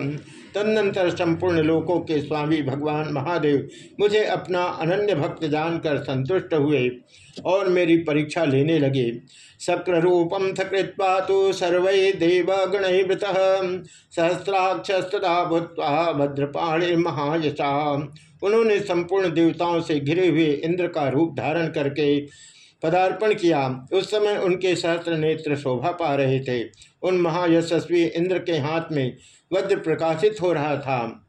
तदनंतर संपूर्ण लोकों के स्वामी भगवान महादेव मुझे अपना अनन्य भक्त जानकर संतुष्ट हुए और मेरी परीक्षा लेने लगे। शक्र रूपम थकृत्वा तो सर्व देवगणवृत। सहस्राक्षस्तदा भूतवा भद्रपाणी महायशा। उन्होंने संपूर्ण देवताओं से घिरे हुए इंद्र का रूप धारण करके पदार्पण किया। उस समय उनके सहस्त्र नेत्र शोभा पा रहे थे। उन महायशस्वी इंद्र के हाथ में वज्र प्रकाशित हो रहा था।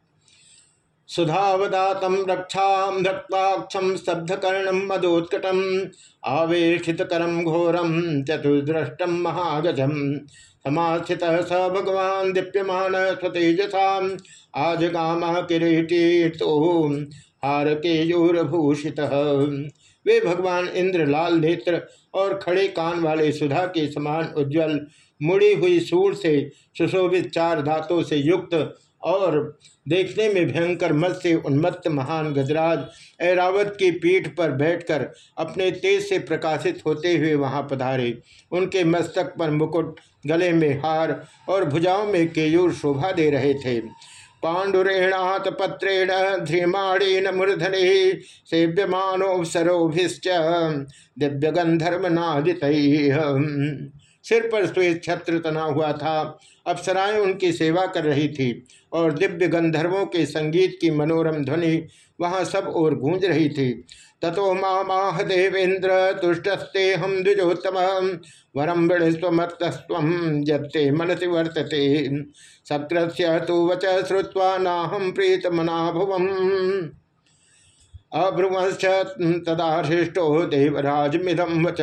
सुधावदातम रक्षा रक्ताक्षम स्तब्धकर्णम मदोत्कटम आवेशित करम घोरम चतुर्द्रष्टम महागजम समास्थित स भगवान दीप्यमान स्वतेजसा आज काम किरीटी तो हार के वे भगवान इंद्र लाल नेत्र और खड़े कान वाले सुधा के समान उज्जवल, मुड़ी हुई सूर से सुशोभित चार धातों से युक्त और देखने में भयंकर मत से उन्मत्त महान गजराज ऐरावत की पीठ पर बैठकर अपने तेज से प्रकाशित होते हुए वहाँ पधारे। उनके मस्तक पर मुकुट, गले में हार और भुजाओं में केयूर शोभा दे रहे थे। पाण्डुरेणात पत्रेण ध्रीमाणेन मूर्धने सेव्यमानोपसरोभिश्च दिव्य गंधर्व नादित सिर पर श्वेत छत्र तना हुआ था। अप्सराएँ उनकी सेवा कर रही थी और दिव्य गंधर्वों के संगीत की मनोरम ध्वनि वहाँ सब ओर गूंज रही थी। ततो माह देवेन्द्र तुष्टस्ते हम द्विजोत्तम। वरम वृणस्वमत्तस्व जत्ते मनसि वर्तते। सक्रस्य तो वच श्रुवा नाहम प्रीत मना भुवम अब्रुवश्च तदाशिष्टो देवराज मिदम वच।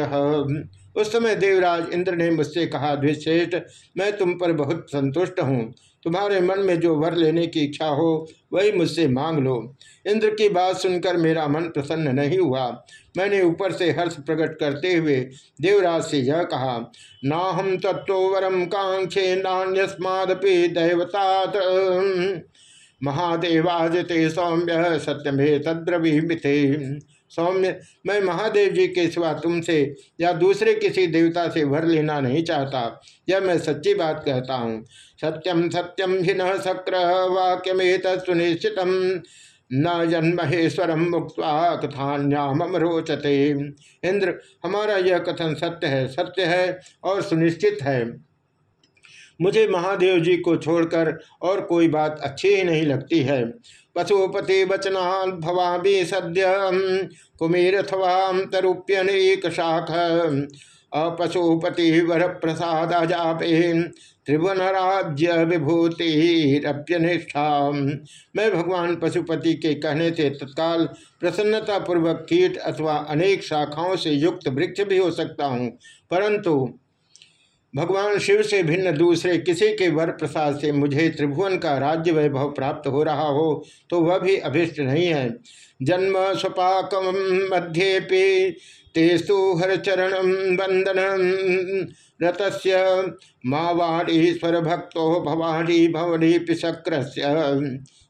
उस समय देवराज इंद्र ने मुझसे कहा द्विश्रेष्ठ मैं तुम पर बहुत संतुष्ट हूँ। तुम्हारे मन में जो वर लेने की इच्छा हो वही मुझसे मांग लो। इंद्र की बात सुनकर मेरा मन प्रसन्न नहीं हुआ। मैंने ऊपर से हर्ष प्रकट करते हुए देवराज से यह कहा ना हम तत्व वरम कांक्षे नान्यस्मादपि दैवतात। महादेवाजते सौम्य सत्यमे तद्रवीमिथे सौम्य, मैं महादेव जी के सिवा तुमसे या दूसरे किसी देवता से भर लेना नहीं चाहता। यह मैं सच्ची बात कहता हूँ। सत्यम सत्यम हि न शक्र वाक्यमेत सुनिश्चित न जन्महेश्वरम मुक्त कथान्याम रोचते। इंद्र, हमारा यह कथन सत्य है सत्य है और सुनिश्चित है। मुझे महादेव जी को छोड़कर और कोई बात अच्छी ही नहीं लगती है। पशुपति वचना भवामी सद्य कुमेर तरुप्यनेक शाख अपशुपति वर प्रसाद अजापे त्रिभुवन राज्य विभूतिरप्यनिष्ठा मैं भगवान पशुपति के कहने से तत्काल प्रसन्नतापूर्वक कीट अथवा अनेक शाखाओं से युक्त वृक्ष भी हो सकता हूँ, परंतु भगवान शिव से भिन्न दूसरे किसी के वर प्रसाद से मुझे त्रिभुवन का राज्य वैभव प्राप्त हो रहा हो तो वह भी अभिष्ट नहीं है। जन्म स्वपाक मध्य तेस्तु हर चरण वंदन रतस्य मावाणीश्वर भक्तो भवानी भवनी पिशक्र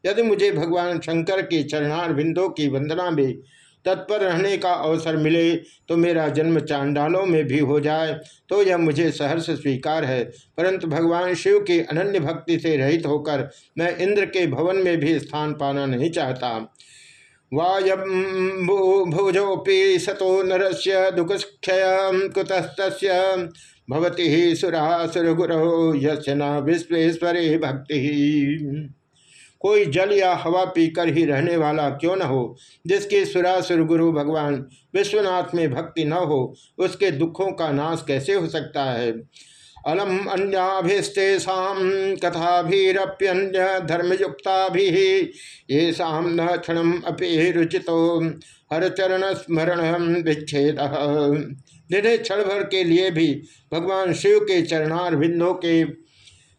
यदि मुझे भगवान शंकर के चरणार बिंदों की वंदना में तत्पर रहने का अवसर मिले तो मेरा जन्म चांडालों में भी हो जाए तो यह मुझे सहर्ष स्वीकार है। परंतु भगवान शिव की अनन्य भक्ति से रहित होकर मैं इंद्र के भवन में भी स्थान पाना नहीं चाहता। वायुभुजोपि सतो नर नरस्य दुखक्षय कुतस्त भवती सुरासुरगुरो यशना विश्वेश्वरे भक्ति। कोई जल या हवा पीकर ही रहने वाला क्यों न हो, जिसके सुरासुर गुरु भगवान विश्वनाथ में भक्ति न हो, उसके दुखों का नाश कैसे हो सकता है? अलम अन्याभिस्तेषा कथाभिरप्यन्य धर्मयुक्ता ये शाम न क्षण अपि रुचितो हर चरण स्मरण विच्छेद। जिन्हें क्षण भर के लिए भी भगवान शिव के चरणार बिंदों के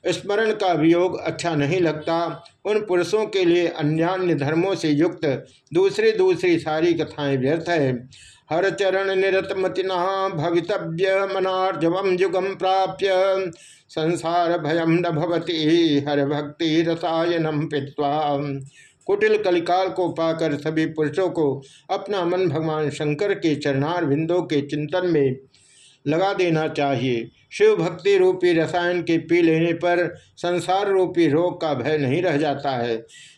स्मरण का वियोग अच्छा नहीं लगता। उन पुरुषों के लिए अन्यान्य धर्मों से युक्त दूसरी दूसरी सारी कथाएँ व्यर्थ है। हर चरण निरत मतिना भवितव्य मनार्जवम युगम प्राप्य। संसार भयम न भवती, हर भक्ति रसायनम पित्वा। कुटिल कलिकाल को पाकर सभी पुरुषों को अपना मन भगवान शंकर के चरणार बिंदों के चिंतन में लगा देना चाहिए। शिव भक्ति रूपी रसायन के पी लेने पर संसार रूपी रोग का भय नहीं रह जाता है।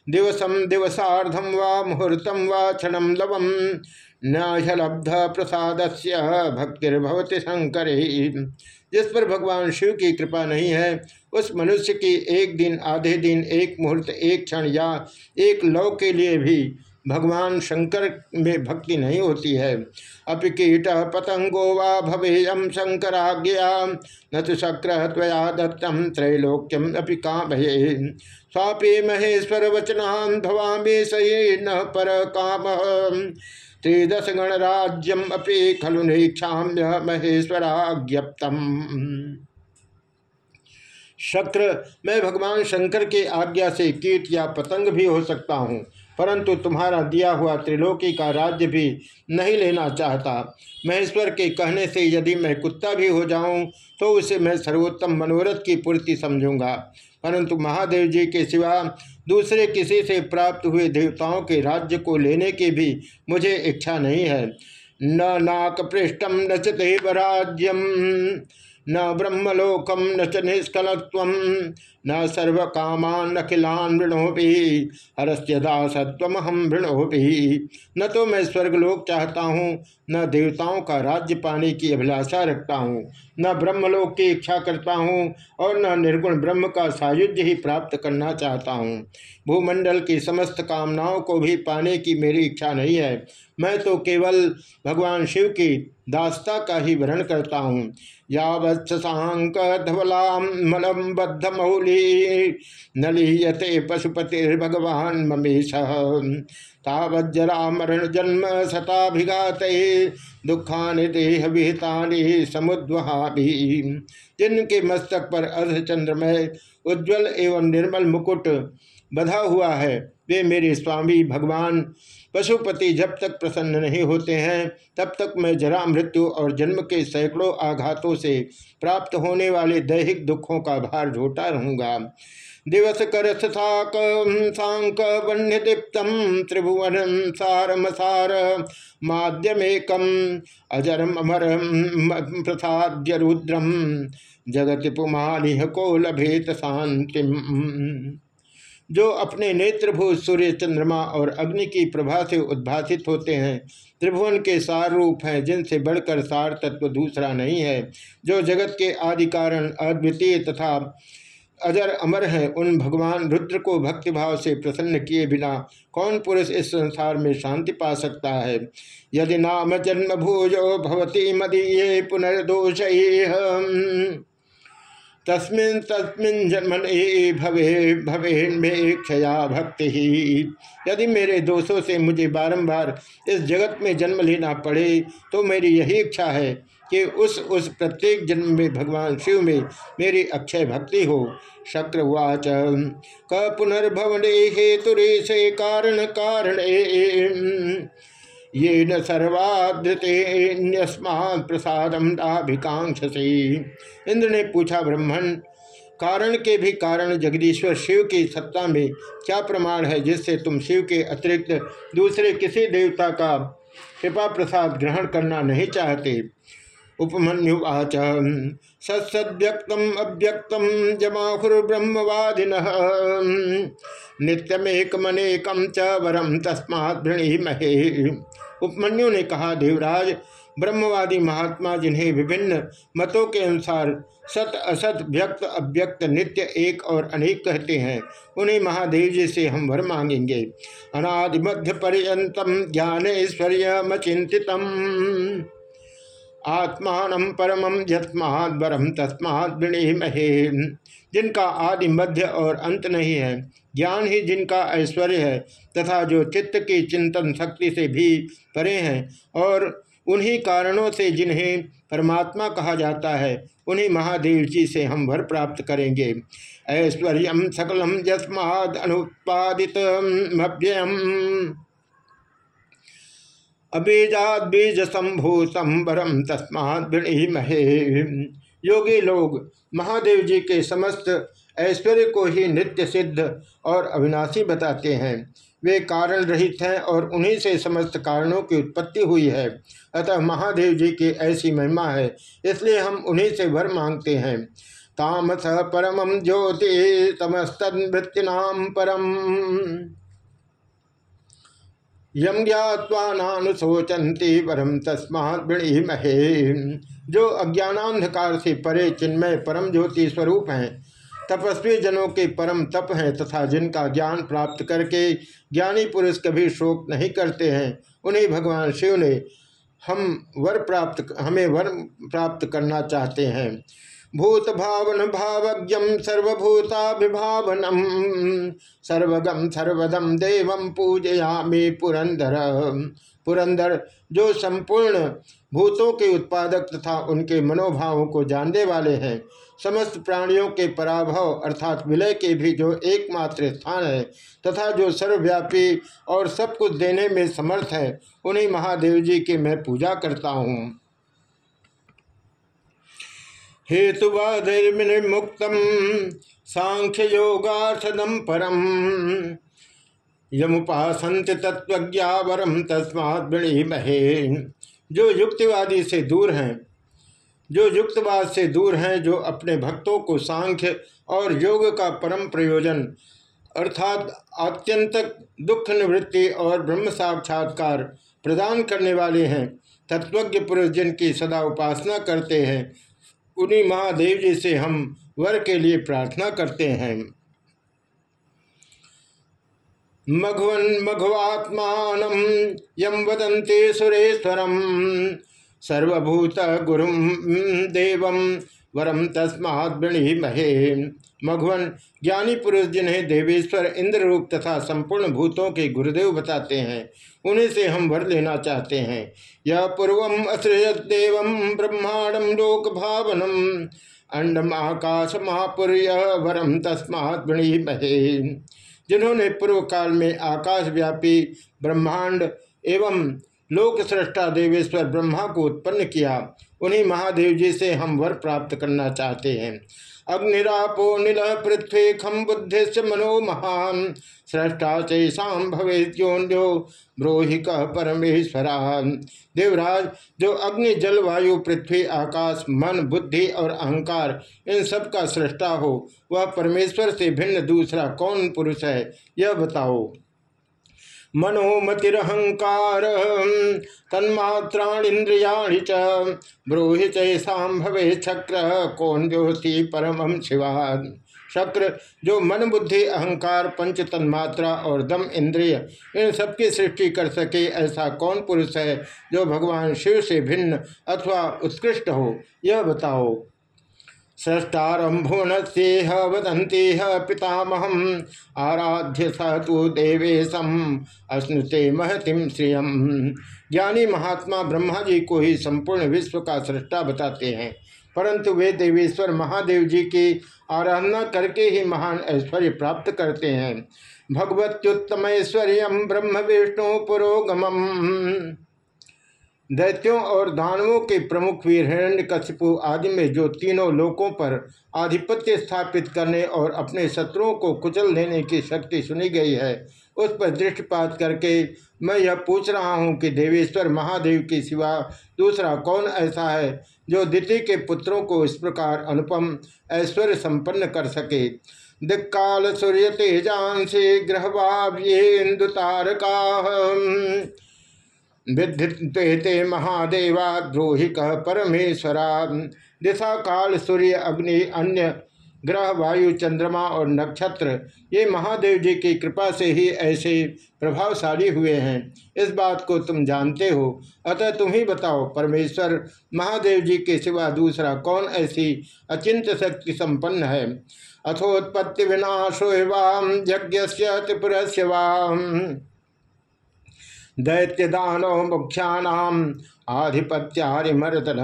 दिवसम दिवसार्धम व मुहूर्तम व क्षण लवम। नलब्ध प्रसाद से भक्तिर्भवती शंकर। जिस पर भगवान शिव की कृपा नहीं है, उस मनुष्य की एक दिन, आधे दिन, एक मुहूर्त, एक क्षण या एक लव के लिए भी भगवान शंकर में भक्ति नहीं होती है। अपि कीट पतंगो वा भवेयम शंकराज्ञा न तो शक्र त्वया दत्तम त्रैलोक्यम अपि का भये स्वापी महेश्वर वचनान भवामी सही न पर काम त्रिदश गणराज्यम अपि खलु निक्षा महेश्वराज्ञप्तम। शक्र, मैं भगवान शंकर के आज्ञा से कीट या पतंग भी हो सकता हूँ। परंतु तुम्हारा दिया हुआ त्रिलोकी का राज्य भी नहीं लेना चाहता। महेश्वर के कहने से यदि मैं कुत्ता भी हो जाऊँ तो उसे मैं सर्वोत्तम मनोरथ की पूर्ति समझूँगा। परंतु महादेव जी के सिवा दूसरे किसी से प्राप्त हुए देवताओं के राज्य को लेने की भी मुझे इच्छा नहीं है। न नाक पृष्ठम न चेवराज्यम न ब्रह्मलोकम न च निष्कलत्व, न सर्व कामान अखिलान वृणोपि हरस्य दासत्व हम वृणोपि न तो मैं स्वर्गलोक चाहता हूँ, न देवताओं का राज्य पाने की अभिलाषा रखता हूँ, न ब्रह्मलोक की इच्छा करता हूँ और न निर्गुण ब्रह्म का सायुज्य ही प्राप्त करना चाहता हूँ। भूमंडल की समस्त कामनाओं को भी पाने की मेरी इच्छा नहीं है। मैं तो केवल भगवान शिव की दास्ता का ही वर्ण करता हूँ। यावत्सांक धवलामलम बद्ध मौली नलीयते पशुपतिर्भगवान ममेश। तावज्जरा मरण जन्म सताभिघात दुखा देह विहिता समुद्वहा जिनके मस्तक पर अर्धचंद्रमय, उज्ज्वल एवं निर्मल मुकुट बधा हुआ है, वे मेरे स्वामी भगवान पशुपति जब तक प्रसन्न नहीं होते हैं, तब तक मैं जरा मृत्यु और जन्म के सैकड़ों आघातों से प्राप्त होने वाले दैहिक दुखों का भार झोटा रहूँगा। दिवस कर सांक वन्य दीप्तम त्रिभुवन सारम, सार, माध्यमेकम, अजरम अमर प्रसाद्य रुद्रम, जगति पुमानिह को लभेत शांतिम। जो अपने नेत्रभूत सूर्य चंद्रमा और अग्नि की प्रभा से उद्भासित होते हैं, त्रिभुवन के सार रूप हैं जिनसे बढ़कर सार तत्व दूसरा नहीं है। जो जगत के आदि कारण अद्वितीय तथा अजर अमर है, उन भगवान रुद्र को भक्तिभाव से प्रसन्न किए बिना कौन पुरुष इस संसार में शांति पा सकता है? यदि नाम जन्म भूजो भवती मदीये पुनर्दोष। तस्मिन तस्मिन जन्मन ए भवे भवे में क्षया भक्ति। ही यदि मेरे दोषों से मुझे बारंबार इस जगत में जन्म लेना पड़े तो मेरी यही इच्छा है कि उस उस प्रत्येक जन्म में भगवान शिव में मेरी अक्षय भक्ति हो। शक्र वाच क पुनर्भवने हेतुरे से कारण कारण ये न सर्वाधृतेन्यस्मात् प्रसादम दाभिकांक्ष से इंद्र ने पूछा ब्रह्मण कारण के भी कारण जगदीश्वर शिव की सत्ता में क्या प्रमाण है जिससे तुम शिव के अतिरिक्त दूसरे किसी देवता का कृपा प्रसाद ग्रहण करना नहीं चाहते? उपमन्युवाच। सत्सद्यक्तम अव्यक्तम जमाहुर्ब्रह्मवादिन। नित्यमेकमनेकम च वरम तस्मात् महे उपमन्यु ने कहा, देवराज, ब्रह्मवादी महात्मा जिन्हें विभिन्न मतों के अनुसार सत असत व्यक्त अव्यक्त नित्य एक और अनेक कहते हैं, उन्हें महादेव जी से हम वर मांगेंगे। अनादि मध्य पर्यतम ज्ञान ऐश्वर्य आत्मान परम यस्मात्म तस्मात् महे जिनका आदि मध्य और अंत नहीं है, ज्ञान ही जिनका ऐश्वर्य है, तथा जो चित्त की चिंतन शक्ति से भी परे हैं, और उन्हीं कारणों से जिन्हें परमात्मा कहा जाता है, उन्हीं महादेव जी से हम वर प्राप्त करेंगे। ऐश्वर्य सकलम यस्माद अनुत्पादित मभ्यम अबीजात बीज संभूतम वरम तस्मात महे योगी लोग, महादेव जी के समस्त ऐश्वर्य को ही नित्य सिद्ध और अविनाशी बताते हैं। वे कारण रहित हैं और उन्हीं से समस्त कारणों की उत्पत्ति हुई है। अतः महादेव जी की ऐसी महिमा है, इसलिए हम उन्हीं से वर मांगते हैं। तामस परम ज्योति तमस्तृत्तिनाम परम। यम ज्ञावानुशोचंती परम तस्मात् महे जो अज्ञानांधकार से परे चिन्मय परम ज्योति स्वरूप हैं, तपस्वी जनों के परम तप हैं तथा जिनका ज्ञान प्राप्त करके ज्ञानी पुरुष कभी शोक नहीं करते हैं, उन्हें भगवान शिव ने हम वर प्राप्त, हमें वर प्राप्त करना चाहते हैं। भूत भावन भावज्ञम सर्वभूताभिभावनम सर्वगम सर्वदम देवम पूजया मे पुरंदर। पुरंदर, जो संपूर्ण भूतों के उत्पादक तथा उनके मनोभावों को जानने वाले हैं, समस्त प्राणियों के पराभव अर्थात विलय के भी जो एकमात्र स्थान है, तथा जो सर्वव्यापी और सब कुछ देने में समर्थ है, उन्हीं महादेव जी की मैं पूजा करता हूँ। हेतुवादिर्मुक्त सांख्य योगार्थदम परम। यमुपासंत तत्वज्ञावरम तस्मात् महे जो युक्तिवादी से दूर हैं, जो युक्तवाद से दूर हैं, जो अपने भक्तों को सांख्य और योग का परम प्रयोजन, अर्थात आत्यंतक दुख निवृत्ति और ब्रह्म साक्षात्कार प्रदान करने वाले हैं तत्वज्ञ पुरुष जिनकी सदा उपासना करते हैं उन्हीं महादेव जी से हम वर के लिए प्रार्थना करते हैं। मघवन मघवात्मान यम वदंते सुरेश्वरम सर्वभूत गुरु देव वरम तस्मात् महे मघवन ज्ञानी पुरुष जिन्हें देवेश्वर इंद्र रूप तथा संपूर्ण भूतों के गुरुदेव बताते हैं उन्हीं से हम वर लेना चाहते हैं। यह पूर्वम असृजत देव ब्रह्मांडम लोक भावनम अंडम आकाश महापुर वरम तस्मात् महे जिन्होंने पूर्व काल में आकाश व्यापी ब्रह्मांड एवं लोक सृष्टा देवेश्वर ब्रह्मा को उत्पन्न किया। उन्हीं महादेव जी से हम वर प्राप्त करना चाहते हैं। अग्निरापो नील पृथ्वी खम बुद्धि मनो महान। सृष्टा चैसा भवेद्योन्यो ब्रोहिक परमेश्वरा देवराज, जो अग्नि, जल, वायु, पृथ्वी, आकाश, मन, बुद्धि और अहंकार, इन सब का सृष्टा हो, वह परमेश्वर से भिन्न दूसरा कौन पुरुष है, यह बताओ। मनोमतिरहंकार तन्मात्राणींद्रियाणि च ब्रूहि चैसा भवे चक्र कौन ज्योति परम शिवा शक्र जो मन, बुद्धि, अहंकार, पंच, तन्मात्रा और दम, इंद्रिय, इन सबकी सृष्टि कर सके, ऐसा कौन पुरुष है जो भगवान शिव से भिन्न अथवा उत्कृष्ट हो? यह बताओ। सृष्टारंभुन सेह वदंती पितामहम। आराध्य स तो देवेशम। अश्नुते महतिम श्रियम। ज्ञानी महात्मा ब्रह्मा जी को ही संपूर्ण विश्व का सृष्टा बताते हैं। परंतु वे देवेश्वर महादेव जी की आराधना करके ही महान ऐश्वर्य प्राप्त करते हैं। भगवत्युत्तम ऐश्वर्य ब्रह्म विष्णु पुरोगम दैत्यों और दानवों के प्रमुख वीर हिरण्य कशिपु आदि में जो तीनों लोकों पर आधिपत्य स्थापित करने और अपने शत्रुओं को कुचल देने की शक्ति सुनी गई है, उस पर दृष्टिपात करके मैं यह पूछ रहा हूँ कि देवेश्वर महादेव के सिवा दूसरा कौन ऐसा है जो द्वितीय के पुत्रों को इस प्रकार अनुपम, ऐश्वर्य संपन्न कर सके? दिक्काल सूर्य तेजांशी ग्रहवाव्येन्दु तारका विद्युते महादेवा द्रोहिक परमेश्वरा। दिशा काल सूर्य, अग्नि, अन्य ग्रह, वायु, चंद्रमा और नक्षत्र, ये महादेव जी की कृपा से ही ऐसे प्रभावशाली हुए हैं। इस बात को तुम जानते हो। अतः तुम ही बताओ, परमेश्वर महादेव जी के सिवा दूसरा कौन ऐसी अचिंत शक्ति संपन्न है? अथोत्पत्ति विनाशो वाम यज्ञ त्रिपुर वाम। दैत्य दानव मुख्यानाम आधिपत्यारिमर्दन।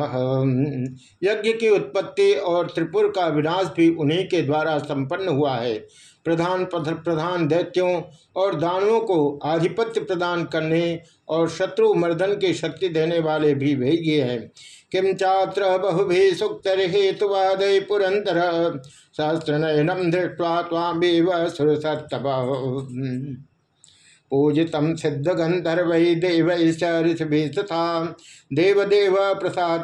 यज्ञ की उत्पत्ति और त्रिपुर का विनाश भी उन्हीं के द्वारा संपन्न हुआ है। प्रधान प्रधान दैत्यों और दानवों को आधिपत्य प्रदान करने और शत्रु मर्दन की शक्ति देने वाले भी वही हैं। किम चात्र बहुभि सुक्त हेतुवाद पुरंदर सहस्त्र नयनम दृष्टवा सुरसत्तभ पूजित सिद्ध गंधर्व देव तथा देवदेव प्रसाद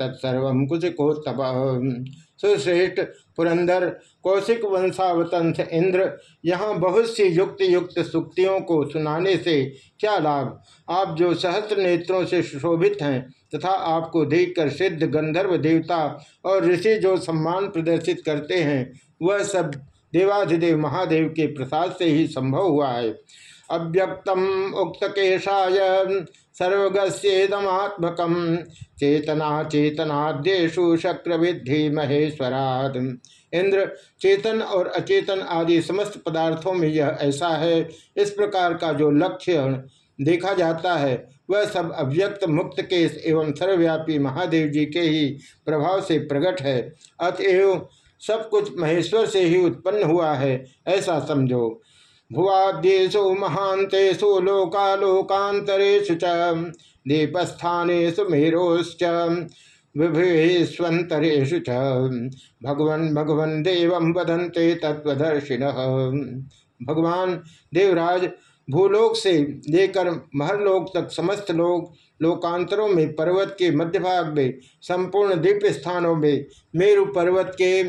तत्सर्व कुशिकोत्तम सुश्रेष्ठ पुरंदर कौशिक वंशावतंथ इंद्र, यहाँ बहुत सी युक्त युक्त सुक्तियों को सुनाने से क्या लाभ? आप जो सहस्त्र नेत्रों से सुशोभित हैं तथा आपको देखकर सिद्ध गंधर्व देवता और ऋषि जो सम्मान प्रदर्शित करते हैं, वह सब देवाधिदेव महादेव के प्रसाद से ही संभव हुआ है। अव्यक्तम उक्तकेशाय सर्वगस्येदमात्मक चेतना चेतनाद्यु शक्र विधि महेश्वराद इंद्र, चेतन और अचेतन आदि समस्त पदार्थों में यह ऐसा है। इस प्रकार का जो लक्ष्य देखा जाता है, वह सब अव्यक्त मुक्त केश एवं सर्वव्यापी महादेव जी के ही प्रभाव से प्रकट है। अतएव सब कुछ महेश्वर से ही उत्पन्न हुआ है, ऐसा समझो। भुवाद्येषु महांतेषु लोकालोकांतरेषु च, दीपस्थानेषु मेरोश्च विभेष्वंतरेषु च। भगवन भगवन वदंते तत्वदर्शिन भगवान देवराज भूलोक से लेकर महरलोक तक समस्त लोग लोकांतरों में पर्वत के मध्य भाग में, संपूर्ण दिव्य स्थानों में, मेरु पर्वत के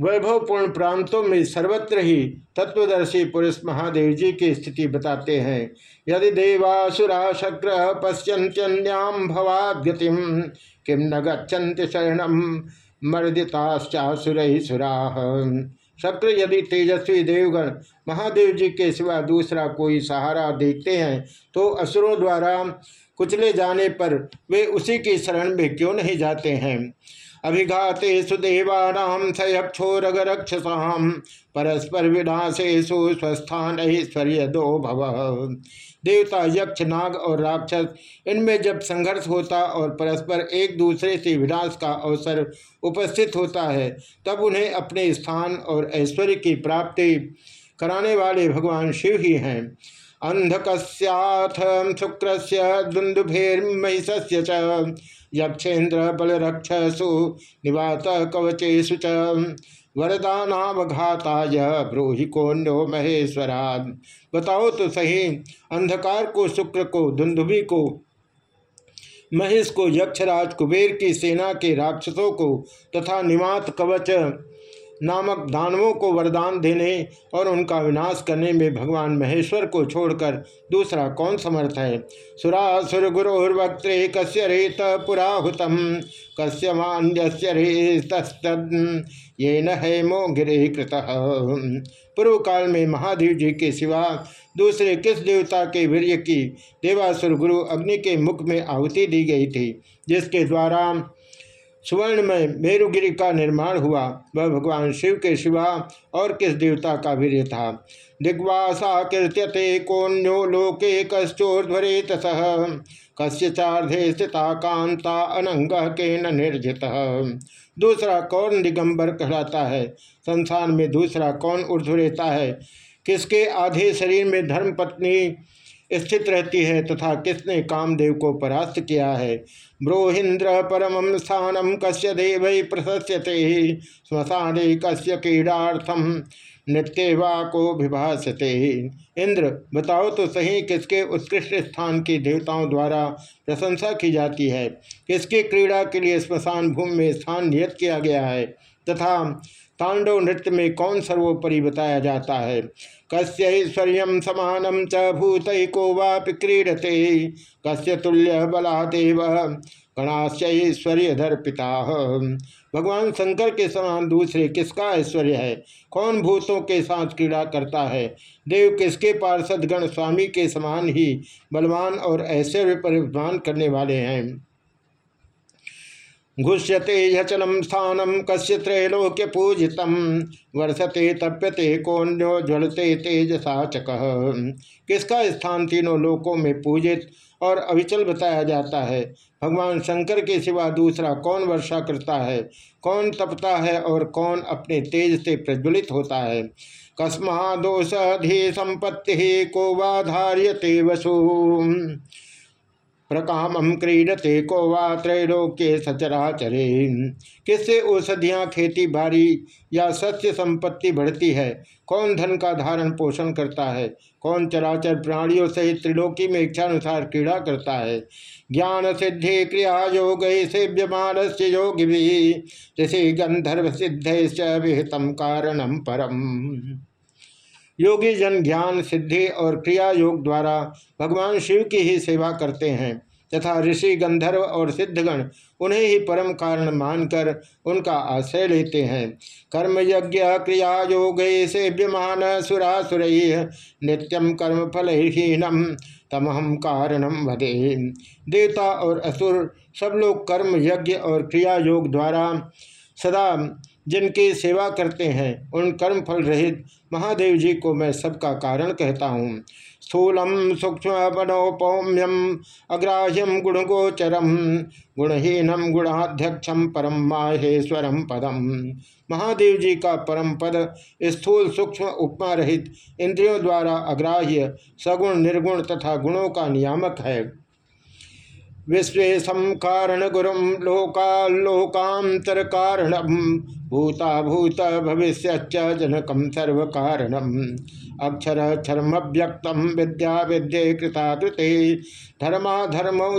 वैभवपूर्ण प्रांतों में सर्वत्र ही तत्वदर्शी पुरुष महादेव जी की स्थिति बताते हैं। यदि देवासुरा शक्र पश्यंत्याम भवाद्यतिम किम न गच्छन्ति शरणम मर्दिताश्चासुर सुरा शक्र यदि तेजस्वी देवगण महादेव जी के सिवा दूसरा कोई सहारा देखते हैं तो असुरों द्वारा कुचले जाने पर वे उसी की शरण में क्यों नहीं जाते हैं? अभिघाते सुदेवानाम सयक्षोरगरक्षसाम परस्पर विनाशेशु स्वस्थान ऐश्वर्य दो भव। देवता, यक्ष, नाग और राक्षस, इनमें जब संघर्ष होता और परस्पर एक दूसरे से विनाश का अवसर उपस्थित होता है, तब उन्हें अपने स्थान और ऐश्वर्य की प्राप्ति कराने वाले भगवान शिव ही हैं। अंधकस्याथ शुक्र से दुंदुभेर्महिष यक्षेन्द्र बल बलरक्षसु निवात कवचेशु च। वरदानावघाताय ब्रूहि कोन्यो महेश्वरा। बताओ तो सही, अंधकार को, शुक्र को, धुंधुबी को, महेश को, यक्षराज कुबेर की सेना के राक्षसों को तथा निमात कवच नामक दानवों को वरदान देने और उनका विनाश करने में भगवान महेश्वर को छोड़कर दूसरा कौन समर्थ है? सुरासुर गुरोर्वक्त्रे कस्य रेत पुराहुतम, कस्य मान्यस्य ये न है मो गिरे कृत। पूर्व काल में महादेव जी के सिवा दूसरे किस देवता के वीर्य की देवासुर गुरु अग्नि के मुख में आहुति दी गई थी, जिसके द्वारा सुवर्ण में मेरुगिरी का निर्माण हुआ। वह भगवान शिव के शिवा और किस देवता का वीर था? दिग्वासा कीर्त्यते कोन्यो लोके कश्चोर्धरे तसह कस्य चार्धे स्थिता कांता अनंग के निर्जित। दूसरा कौन दिगंबर कहलाता है? संसार में दूसरा कौन ऊर्ध रहता है? किसके आधे शरीर में धर्म पत्नी स्थित रहती है तथा किसने कामदेव को परास्त किया है? ब्रोहिंद्र परम स्थानम कस्य देव प्रशस्यते? स्मशाने कस्य क्रीडार्थम नृत्यवा को विभाषते इंद्र, बताओ तो सही किसके उत्कृष्ट स्थान की देवताओं द्वारा प्रशंसा की जाती है? किसकी क्रीड़ा के लिए स्मशान भूमि में स्थान नियत किया गया है? तथा तांडव नृत्य में कौन सर्वोपरि बताया जाता है? कस्यश्वर्य समानम च भूतको वापि क्रीडते, कस्य तुल्य बलादेव गणाश्चर्य पिता। भगवान शंकर के समान दूसरे किसका ऐश्वर्य है? कौन भूतों के साथ क्रीड़ा करता है? देव किसके पार्षद गण स्वामी के समान ही बलवान और ऐश्वर्य परिमान करने वाले हैं? घुष्यते यचलम स्थानम कस्य त्रैलोक्य पूजित। वर्षते तप्यते कौन्यो ज्वलते तेजसा चक। किसका स्थान तीनों लोकों में पूजित और अविचल बताया जाता है? भगवान शंकर के सिवा दूसरा कौन वर्षा करता है? कौन तपता है और कौन अपने तेज से प्रज्वलित होता है? कस्मा दोषधि संपत्ति को वाधार्यते वसु। प्रकामम क्रीडते को वा त्रैलोक्य सचराचरे। किससे औषधियाँ खेती बाड़ी या सस्य संपत्ति बढ़ती है? कौन धन का धारण पोषण करता है? कौन चराचर प्राणियों सहित त्रिलोकी में इच्छानुसार क्रीड़ा करता है? ज्ञान सिद्धि क्रिया योग सेव्यमान से योग भी। ऋषि गंधर्व सिद्ध विहितम कारणम परम। योगी जन ज्ञान, सिद्धि और क्रिया योग द्वारा भगवान शिव की ही सेवा करते हैं, तथा ऋषि, गंधर्व और सिद्धगण उन्हें ही परम कारण मानकर उनका आश्रय लेते हैं। कर्म यज्ञ क्रिया योग सेव्यमान सुरासुर नित्यम कर्म फलहीनम तमहम कारणम भदे देवता और असुर सब लोग कर्म यज्ञ और क्रिया योग द्वारा सदा जिनकी सेवा करते हैं, उन कर्म फल रहित महादेव जी को मैं सबका कारण कहता हूँ। स्थूलम सूक्ष्म मनोपौम्यम अग्राह्यम गुणगोचरम गुणहीनम गुणाध्यक्षम परम माहेश्वरम पदम। महादेव जी का परम पद स्थूल सूक्ष्म उपमा रहित इंद्रियों द्वारा अग्राह्य सगुण निर्गुण तथा गुणों का नियामक है। विश्वेशम कारण गुरु लोकालोकांतर कारण भूता भूत भविष्य जनकम सर्व कारणम अक्षर क्षरमव्यक्तम विद्या विद्ये कृता कृते धर्मा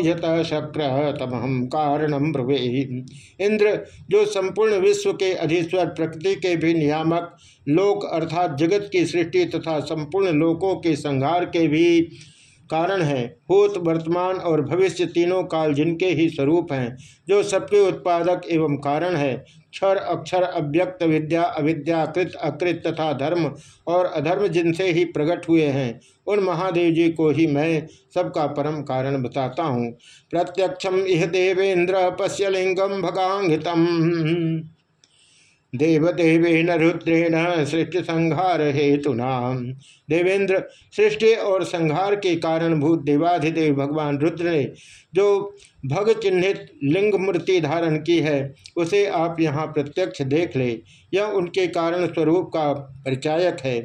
यत शक्र तमहम कारणम ब्रुवे इंद्र, जो संपूर्ण विश्व के अधीश्वर, प्रकृति के भी नियामक, लोक अर्थात जगत की सृष्टि तथा संपूर्ण लोकों के संहार के भी कारण है, भूत, वर्तमान और भविष्य तीनों काल जिनके ही स्वरूप हैं, जो सबके उत्पादक एवं कारण है, क्षर, अक्षर, अव्यक्त, विद्या, अविद्या, कृत, अकृत तथा धर्म और अधर्म जिनसे ही प्रकट हुए हैं, उन महादेव जी को ही मैं सबका परम कारण बताता हूँ। प्रत्यक्षम यह देवेंद्र पश्यलिंगम भगांगितम देवदेवेन रुद्रेण सृष्टि संहार हेतुना देवेंद्र सृष्टि और संहार के कारण भूत देवाधिदेव भगवान रुद्र ने जो भग चिन्हित लिंग मूर्ति धारण की है, उसे आप यहाँ प्रत्यक्ष देख ले। यह उनके कारण स्वरूप का परिचायक है।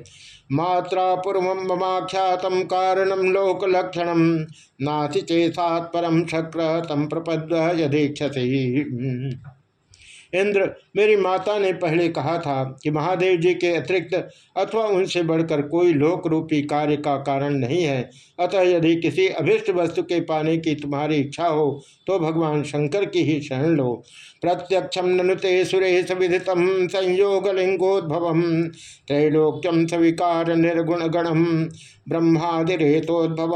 मात्रा पूर्व ममाख्यात कारणम लोक लक्षण नाथि परम शक्र तम प्रपद यदीक्षसी। इंद्र, मेरी माता ने पहले कहा था कि महादेव जी के अतिरिक्त अथवा उनसे बढ़कर कोई लोक रूपी कार्य का कारण नहीं है। अतः यदि किसी अभिष्ट वस्तु के पाने की तुम्हारी इच्छा हो तो भगवान शंकर की ही शरण लो। प्रत्यक्षम ननुते सुरेश विदित संयोग लिंगोद्भव त्रैलोक्यम सविकार निर्गुण गणम ब्रह्मादिरेतोद्भव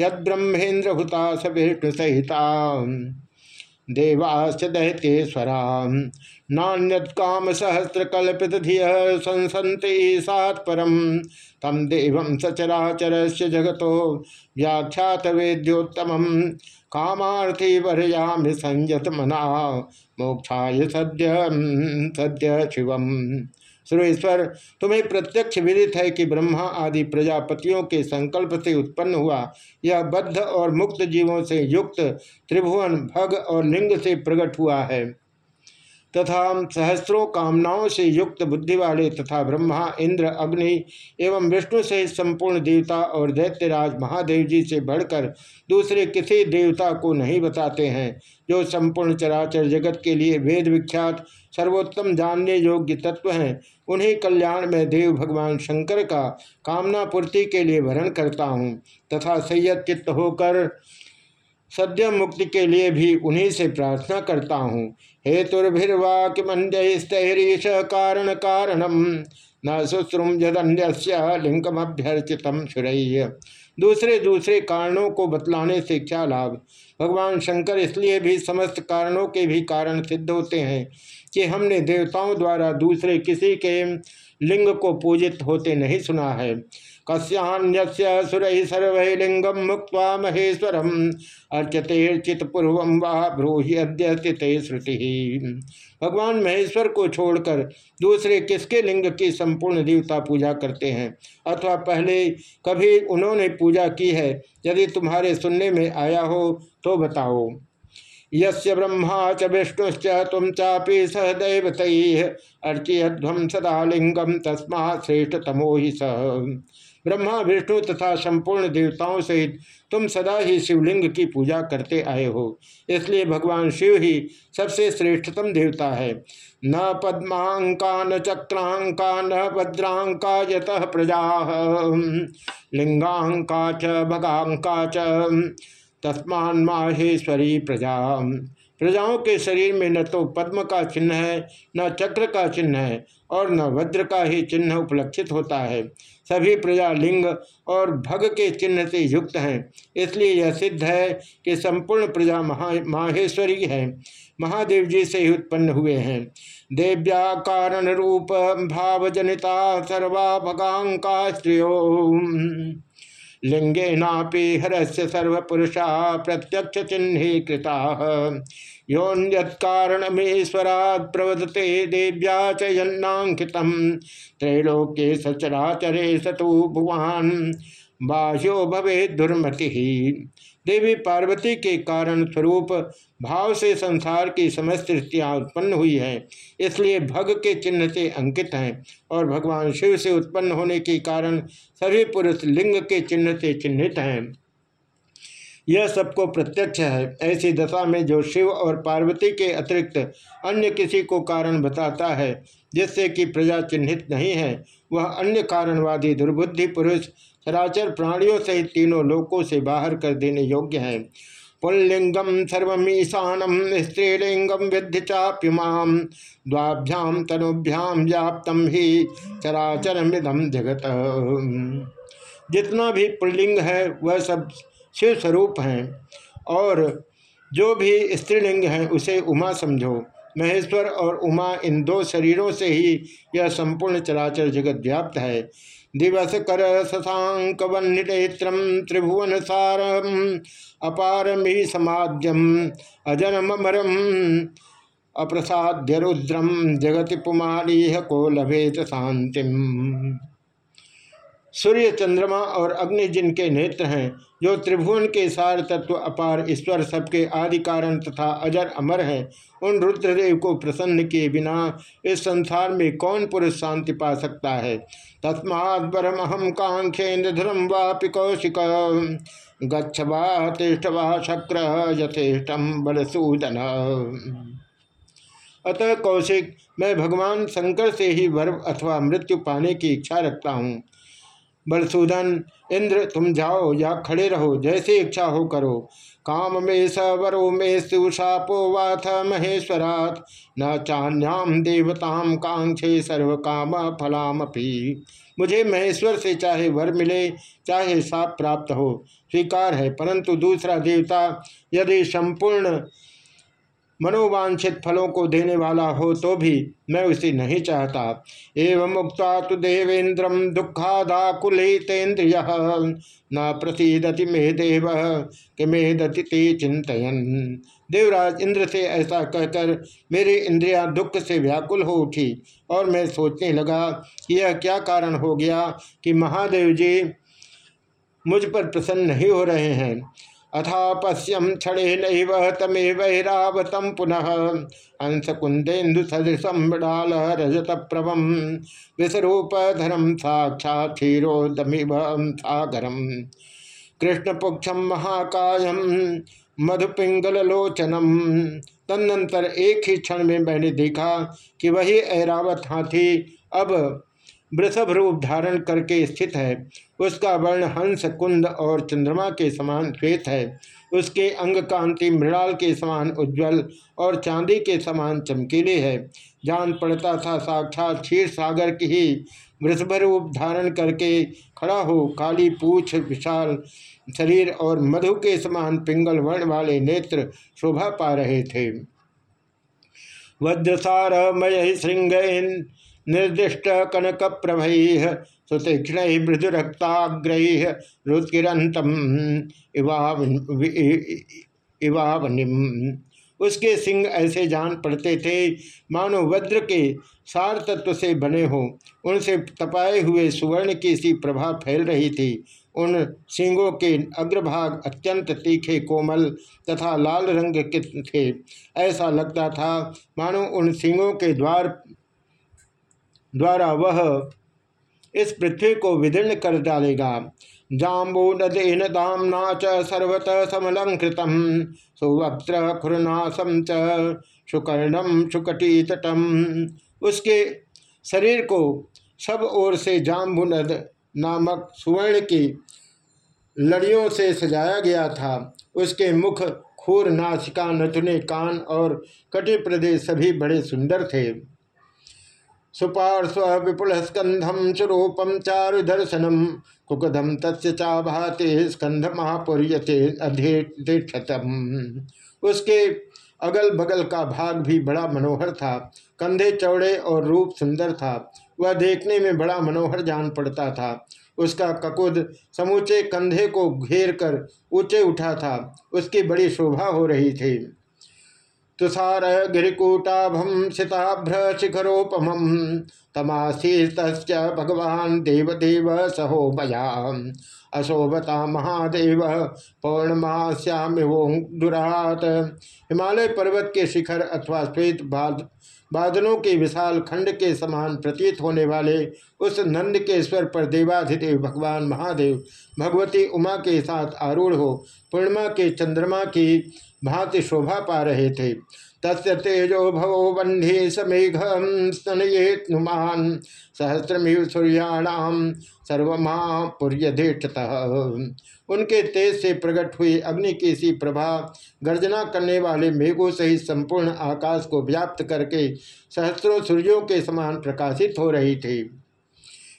यद ब्रह्मेन्द्र हुता सविष्णु सहिता देवाश्च दैत्येश्वरा नान्यत काम सहस्र कल्पित धिय संसंति सात्परम तम देव सचराचर से जगत व्याख्यात वेद्योत्तम कामार्थी वरयाम संयत मना मोक्षा सद्य सद्य शिवम। सुरेश्वर तुम्हें प्रत्यक्ष विदित है कि ब्रह्मा आदि प्रजापतियों के संकल्प से उत्पन्न हुआ। यह बद्ध और मुक्त जीवों से युक्त त्रिभुवन, भग और लिंग से प्रकट हुआ है। तथा सहस्रों कामनाओं से युक्त बुद्धि वाले तथा ब्रह्मा, इंद्र, अग्नि एवं विष्णु से संपूर्ण देवता और दैत्यराज महादेव जी से बढ़कर दूसरे किसी देवता को नहीं बताते हैं, जो संपूर्ण चराचर जगत के लिए वेद विख्यात, सर्वोत्तम जानने योग्य तत्व हैं उन्हीं कल्याण में देव भगवान शंकर का कामना पूर्ति के लिए वरण करता हूँ तथा संयत चित्त होकर सद्य मुक्ति के लिए भी उन्हीं से प्रार्थना करता हूँ। हेतुर्भिर्वाक्यमंडरीश कारण कारणम न शुश्रुम जदन्य लिंगमभ्यर्चित सुरैय दूसरे दूसरे कारणों को बतलाने से क्या लाभ? भगवान शंकर इसलिए भी समस्त कारणों के भी कारण सिद्ध होते हैं। कि हमने देवताओं द्वारा दूसरे किसी के लिंग को पूजित होते नहीं सुना है। कस्यान्य सुर सर्वलिंगम मुक्त महेश्वरम अर्चते पूर्व वाह ब्रूहि अद्य श्रुति। भगवान महेश्वर को छोड़कर दूसरे किसके लिंग की संपूर्ण देवता पूजा करते हैं? अथवा पहले कभी उन्होंने पूजा की है? यदि तुम्हारे सुनने में आया हो तो बताओ। यस्य ब्रह्मा च विष्णुश्च, तुम चापी सहदैवत अर्चयध्वम सदा लिंगम तस्मा श्रेष्ठ तमो ही सह ब्रह्मा, विष्णु तथा संपूर्ण देवताओं सहित तुम सदा ही शिवलिंग की पूजा करते आए हो। इसलिए भगवान शिव ही सबसे श्रेष्ठतम देवता है। न पद्मांका न चक्रांका न भद्रांका यत प्रजा। लिंगांका च भगांका च। तस्मान माहेश्वरी प्रजा प्रजाओं के शरीर में न तो पद्म का चिन्ह है, न चक्र का चिन्ह है, और न वज्र का ही चिन्ह उपलक्षित होता है। सभी प्रजा लिंग और भग के चिन्ह से युक्त हैं। इसलिए यह सिद्ध है कि संपूर्ण प्रजा महा, माहेश्वरी है। महादेव जी से ही उत्पन्न हुए हैं। देव्या कारण रूप भाव जनिता सर्वा भगांका स्त्रियो लिंगे नापि हरस्य सर्वपुरुषा प्रत्यक्ष चिन्ह कृता योन्यत्कारणमेश्वरात् प्रवदते देव्या च यन्नाङ्कितं। त्रैलोक्ये सचराचरे सतु भुवान्। बाह्यो भवे दुर्मति। देवी पार्वती के कारण स्वरूप भाव से संसार की समस्त स्थितियाँ उत्पन्न हुई है। इसलिए भग के चिन्ह से अंकित हैं और भगवान शिव से उत्पन्न होने के कारण सभी पुरुष लिंग के चिन्ह से चिन्हित हैं। यह सबको प्रत्यक्ष है। ऐसी दशा में जो शिव और पार्वती के अतिरिक्त अन्य किसी को कारण बताता है, जिससे कि प्रजा चिन्हित नहीं है, वह अन्य कारणवादी दुर्बुद्धि पुरुष सराचर प्राणियों सहित तीनों लोकों से बाहर कर देने योग्य हैं। पुल्लिंगम सर्वीशानम स्त्रीलिंगम विद्य चाप्युमाम द्वाभ्याम तनुभ्याम व्याप्तम ही चराचर मृदम जगत। जितना भी पुल्लिंग है, वह सब शिव स्वरूप हैं और जो भी स्त्रीलिंग है, उसे उमा समझो। महेश्वर और उमा इन दो शरीरों से ही यह संपूर्ण चराचर जगत व्याप्त है। दिवस कर शशांक वन्यनेत्रम त्रिभुवन सारम अपारमी समाद्यम अजनमरम अप्रसाद्य रुद्रम जगति पुमारी को लभेत शांतिम सूर्य चंद्रमा और अग्नि जिनके नेत्र हैं, जो त्रिभुवन के सार तत्व अपार ईश्वर सबके आदि कारण तथा अजर अमर हैं, उन रुद्रदेव को प्रसन्न किए बिना इस संसार में कौन पुरुष शांति पा सकता है? तस्मात् हम कांक्षे निधुरम वापि कौशिक। गच्छवा तिष्ठवा शक्र यथेष्टम बलसूदन। अतः कौशिक, मैं भगवान शंकर से ही वर्व अथवा मृत्यु पाने की इच्छा रखता हूँ। बलसूदन, इंद्र, तुम जाओ या खड़े रहो, जैसे इच्छा हो करो। काम में सवरो में शिवशापो वाथ महेश्वरात न चान्याम देवताम कांक्षे सर्व काम फलाम मुझे महेश्वर से चाहे वर मिले, चाहे साप प्राप्त हो, स्वीकार है, परंतु दूसरा देवता यदि संपूर्ण मनोवांछित फलों को देने वाला हो तो भी मैं उसे नहीं चाहता। एवं मुक्ता तो देवेन्द्रम दुखादाकुलेन्द्रिय न प्रसिदति मे देव, कि मे दति ते चिंतन देवराज इंद्र से ऐसा कहकर मेरी इंद्रिया दुख से व्याकुल हो उठी और मैं सोचने लगा कि यह क्या कारण हो गया कि महादेव जी मुझ पर प्रसन्न नहीं हो रहे हैं। अथा पश्यम क्षणे नैव तमे वैरावतम पुनः अंश कुंदेन्दु सदृशम रजत प्रभम विश्वरूप धरम क्षीरोदमिव सागरम कृष्णपुक्षम महाकायम मधुपिंगलोचनम तदनंतर एक ही क्षण में मैंने देखा कि वही ऐरावत हाथी अब वृषभ रूप धारण करके स्थित है। उसका वर्ण हंस, कुंद और चंद्रमा के समान श्वेत है। उसके अंग कांति मृणाल के समान उज्जवल और चांदी के समान चमकीले है। जान पड़ता था साक्षात क्षीर सागर की ही वृषभ रूप धारण करके खड़ा हो काली पूछ, विशाल शरीर और मधु के समान पिंगल वर्ण वाले नेत्र शोभा पा रहे थे। वज्रसार मय श्रृंग निर्दिष्ट कनक प्रभ सुतीक्षण मृदुरक्ताग्रह रुत्किरंतम इवावनिम उसके सिंह ऐसे जान पड़ते थे, मानो वज्र के सार तत्व से बने हो। उनसे तपाए हुए सुवर्ण की सी प्रभा फैल रही थी। उन सिंगों के अग्रभाग अत्यंत तीखे कोमल तथा लाल रंग के थे। ऐसा लगता था, मानो उन सिंगों के द्वार द्वारा वह इस पृथ्वी को विदीर्ण कर डालेगा। जाम्बू नदेन दामना च सर्वत समलंकृत सुवक्त्र खुरनासम च सुकर्णम सुकटी तटम उसके शरीर को सब ओर से जाम्बू नद नामक सुवर्ण की लड़ियों से सजाया गया था। उसके मुख खूर नासिका नथुने कान और कटी प्रदेश सभी बड़े सुंदर थे। सुपार्श्व विपुल स्कंधम स्वरूपम चारु दर्शनम कुकदम तस्य चाभाते स्कंध महापुर्यते अध्यक्षतम उसके अगल बगल का भाग भी बड़ा मनोहर था। कंधे चौड़े और रूप सुंदर था। वह देखने में बड़ा मनोहर जान पड़ता था। उसका ककुद समूचे कंधे को घेर कर ऊँचे उठा था। उसकी बड़ी शोभा हो रही थी। तुषार गिरिकूटाभम सिताभ्र शिखरोपम तमासीत भगवान देवदेव सहो मया अशोभता महादेव पौर्णमाश्याम दुरात हिमालय पर्वत के शिखर अथवा श्वेत बादलों के विशाल खंड के समान प्रतीत होने वाले उस नंद के स्वर पर देवाधिदेव भगवान महादेव, भगवती उमा के साथ आरूढ़ हो, पूर्णिमा के चंद्रमा की भांति शोभा पा रहे थे। तस् तेजो भवो बंधे समेघ स्तनयेत नुमान, सहस्रमीव सूर्याणाम सर्वमापुर्यधेष्टतः। उनके तेज से प्रकट हुई अग्नि की सी प्रभा, गर्जना करने वाले मेघों सहित संपूर्ण आकाश को व्याप्त करके सहस्रों सूर्यों के समान प्रकाशित हो रही थी।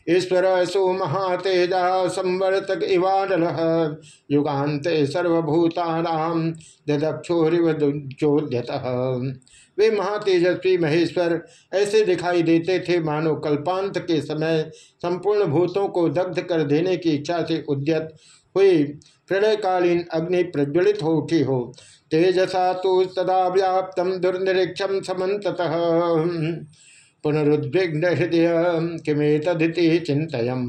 ईश्वर सो महातेजा संवर्तक इवाडल युगान्त सर्वभूतानाम दक्षोरिवचोद्यत वे महातेजस्वी महेश्वर ऐसे दिखाई देते थे मानो कल्पांत के समय संपूर्ण भूतों को दग्ध कर देने की इच्छा से उद्यत हुई। प्रलयकालीन अग्नि प्रज्वलित हो उठी हो। तेजसा तो सदा व्याप्त दुर्निरीक्षम समत पुनरुद्विग्न हृदय किमे तदिति चिंतयम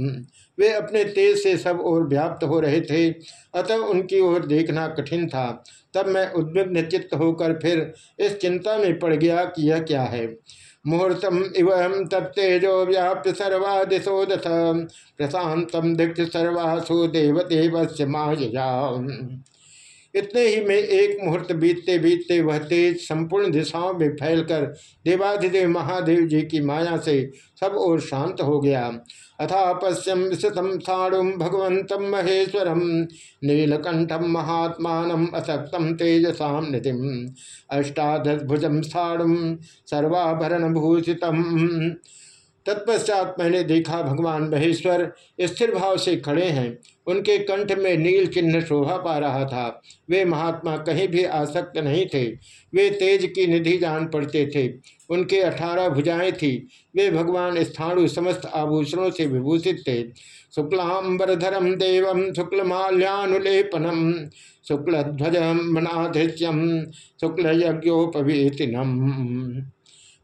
वे अपने तेज से सब ओर व्याप्त हो रहे थे। अतः उनकी ओर देखना कठिन था। तब मैं उद्विग्न चित्त होकर फिर इस चिंता में पड़ गया कि यह क्या है। मुहूर्तम इव तत्तेजो व्याप्य सर्वा दिशो दथ प्रशांतम दीक्ष सर्वासु देवदेव माया इतने ही में एक मुहूर्त बीतते बीतते वह तेज संपूर्ण दिशाओं में फैलकर देवाधिदेव महादेव जी की माया से सब ओर शांत हो गया। अथा पश्यम विशतम साणुम भगवंतम महेश्वरम नीलकंठम महात्मा असक्तम तेजसा निधिम अष्टादश साणुम सर्वाभरण भूषितम तत्पश्चात मैंने देखा भगवान महेश्वर स्थिर भाव से खड़े हैं। उनके कंठ में नील चिन्ह शोभा पा रहा था। वे महात्मा कहीं भी आसक्त नहीं थे। वे तेज की निधि जान पड़ते थे। उनके अठारह भुजाएँ थी। वे भगवान स्थाणु समस्त आभूषणों से विभूषित थे। शुक्लांबरधरम देवम शुक्लमाल्यानुलेपनम शुक्ल ध्वज मनाधृत्यम शुक्ल यज्ञोपवीतिनम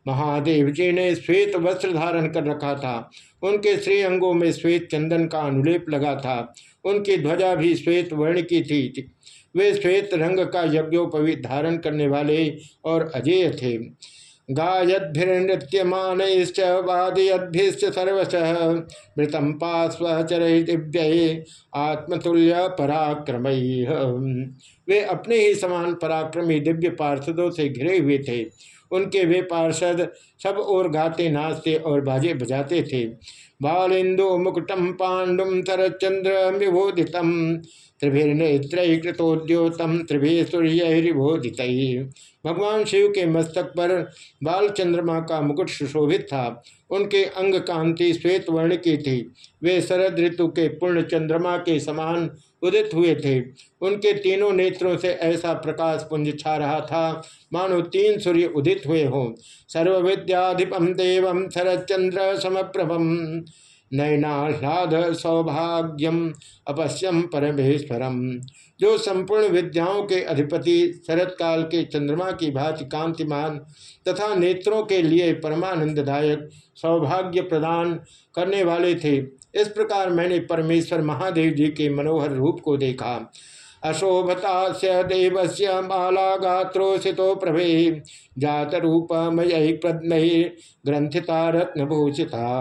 महादेव जी ने श्वेत वस्त्र धारण कर रखा था। उनके श्री अंगों में श्वेत चंदन का अनुलेप लगा था। उनकी ध्वजा भी श्वेत वर्ण की थी। वे श्वेत रंग का यज्ञोपवीत धारण करने वाले और अजेय थे। गायद्भिर्नृत्यमान वादयद्भिश्च सर्वश मृतम पास्वचर दिव्य, आत्मतुल्य पराक्रम। वे अपने ही समान पराक्रमी दिव्य पार्षदों से घिरे हुए थे। उनके वे पार्षद सब और गाते, नाचते और बाजे बजाते थे। बालिंदु मुकुटम पांडुम तरचंद्र विभोदितम त्रिभिर्नेत्रोद्योतम त्रिभि सूर्यरिभोदित भगवान शिव के मस्तक पर बाल चंद्रमा का मुकुट सुशोभित था। उनके अंग कांति श्वेत वर्ण की थी। वे शरद ऋतु के पूर्ण चंद्रमा के समान उदित हुए थे। उनके तीनों नेत्रों से ऐसा प्रकाश पुंज छा रहा था, मानो तीन सूर्य उदित हुए हों। सर्वविद्याधिपम देवम शरदचंद्र समप्रभम नयनाह्लाद सौभाग्यम अपश्यम परमेश्वरम जो संपूर्ण विद्याओं के अधिपति शरत काल के चंद्रमा की भांति कांतिमान तथा नेत्रों के लिए परमानंददायक सौभाग्य प्रदान करने वाले थे इस प्रकार मैंने परमेश्वर महादेव जी के मनोहर रूप को देखा। अशोभता से देव माला गात्रोषितो प्रभे जात रूपमय पद्मय ग्रंथिता रत्नभूषिता।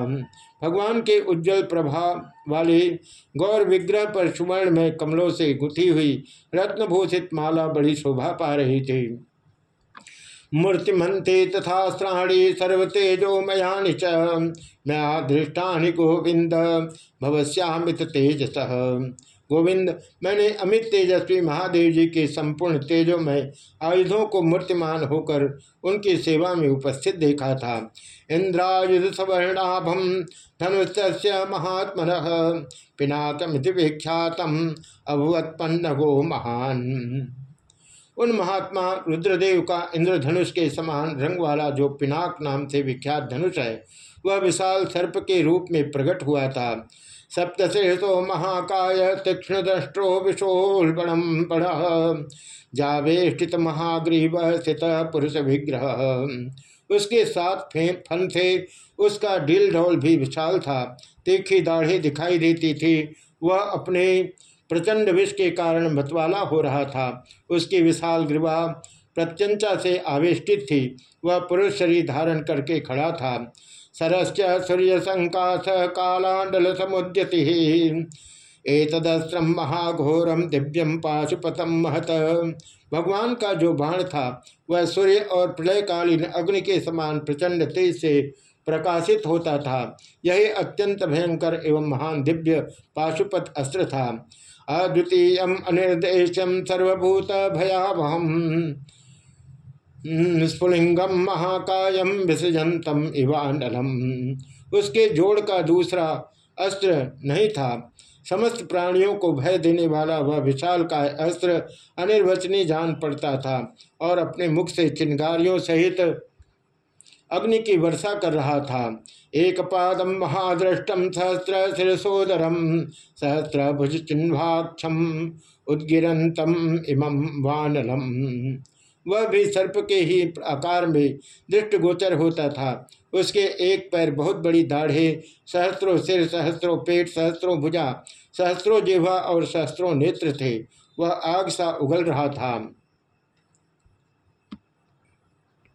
भगवान के उज्जवल प्रभाव वाले गौर विग्रह पर सुवर्ण में कमलों से गुथी हुई रत्नभूषित माला बड़ी शोभा पा रही थी। मूर्तिमंते तथा श्राणी सर्वतेजो सर्वतेजोमयानि च। मैं दृष्टा गोविंद भवश्यामित तेजस। गोविंद मैंने अमित तेजस्वी महादेव जी के संपूर्ण तेजों में आयुधों को मूर्तिमान होकर उनकी सेवा में उपस्थित देखा था। इंद्रायुध सवर्णाभम धनुष महात्म पिनाकमित विख्यातम अभवत्पन्न गो महान। उन महात्मा रुद्रदेव का इंद्रधनुष के समान रंग वाला जो पिनाक नाम से विख्यात धनुष है, वह विशाल सर्प के रूप में प्रकट हुआ था। सप्तशेषो महाकाय तीक्षण दृष्टो विशोलबणम बड़ जावेष्टित महाग्रीव स्थित पुरुष विग्रह। उसके साथ फन थे, उसका ढील ढोल भी विशाल था। तीखी दाढ़ी दिखाई देती थी। वह अपने प्रचंड विष के कारण मतवाला हो रहा था। उसकी विशाल ग्रीवा प्रत्यंचा से आवेष्टित थी। वह पुरुष शरीर धारण करके खड़ा था। सरस्य सूर्य संकाश कालांडल समुद्यति एतदस्त्रम महाघोरम दिव्यम पाशुपतम महत। भगवान का जो बाण था, वह सूर्य और प्रलयकालीन अग्नि के समान प्रचंड तेज से प्रकाशित होता था। यही अत्यंत भयंकर एवं महान दिव्य पाशुपत अस्त्र था। अद्वितीय अनिर्देशम सर्वभूत भयावहम स्फुलिंगम महाकायम विसृजंतम इवानलम उसके जोड़ का दूसरा अस्त्र नहीं था। समस्त प्राणियों को भय देने वाला वह विशाल का अस्त्र अनिर्वचनीय जान पड़ता था और अपने मुख से चिंगारियों सहित अग्नि की वर्षा कर रहा था। एक पादम महादृष्टम सहस्र शिरसोदरम सहस्त्र भुज चिन्हाक्षम उद्गिरंतम इमं वानलम वह भी सर्प के ही आकार में दृष्टिगोचर होता था। उसके एक पैर बहुत बड़ी दाढ़े सहस्त्रों सिर सहस्त्रों पेट सहस्त्रों भुजा सहस्त्रों जिह्वा और सहस्त्रों नेत्र थे। वह आग सा उगल रहा था।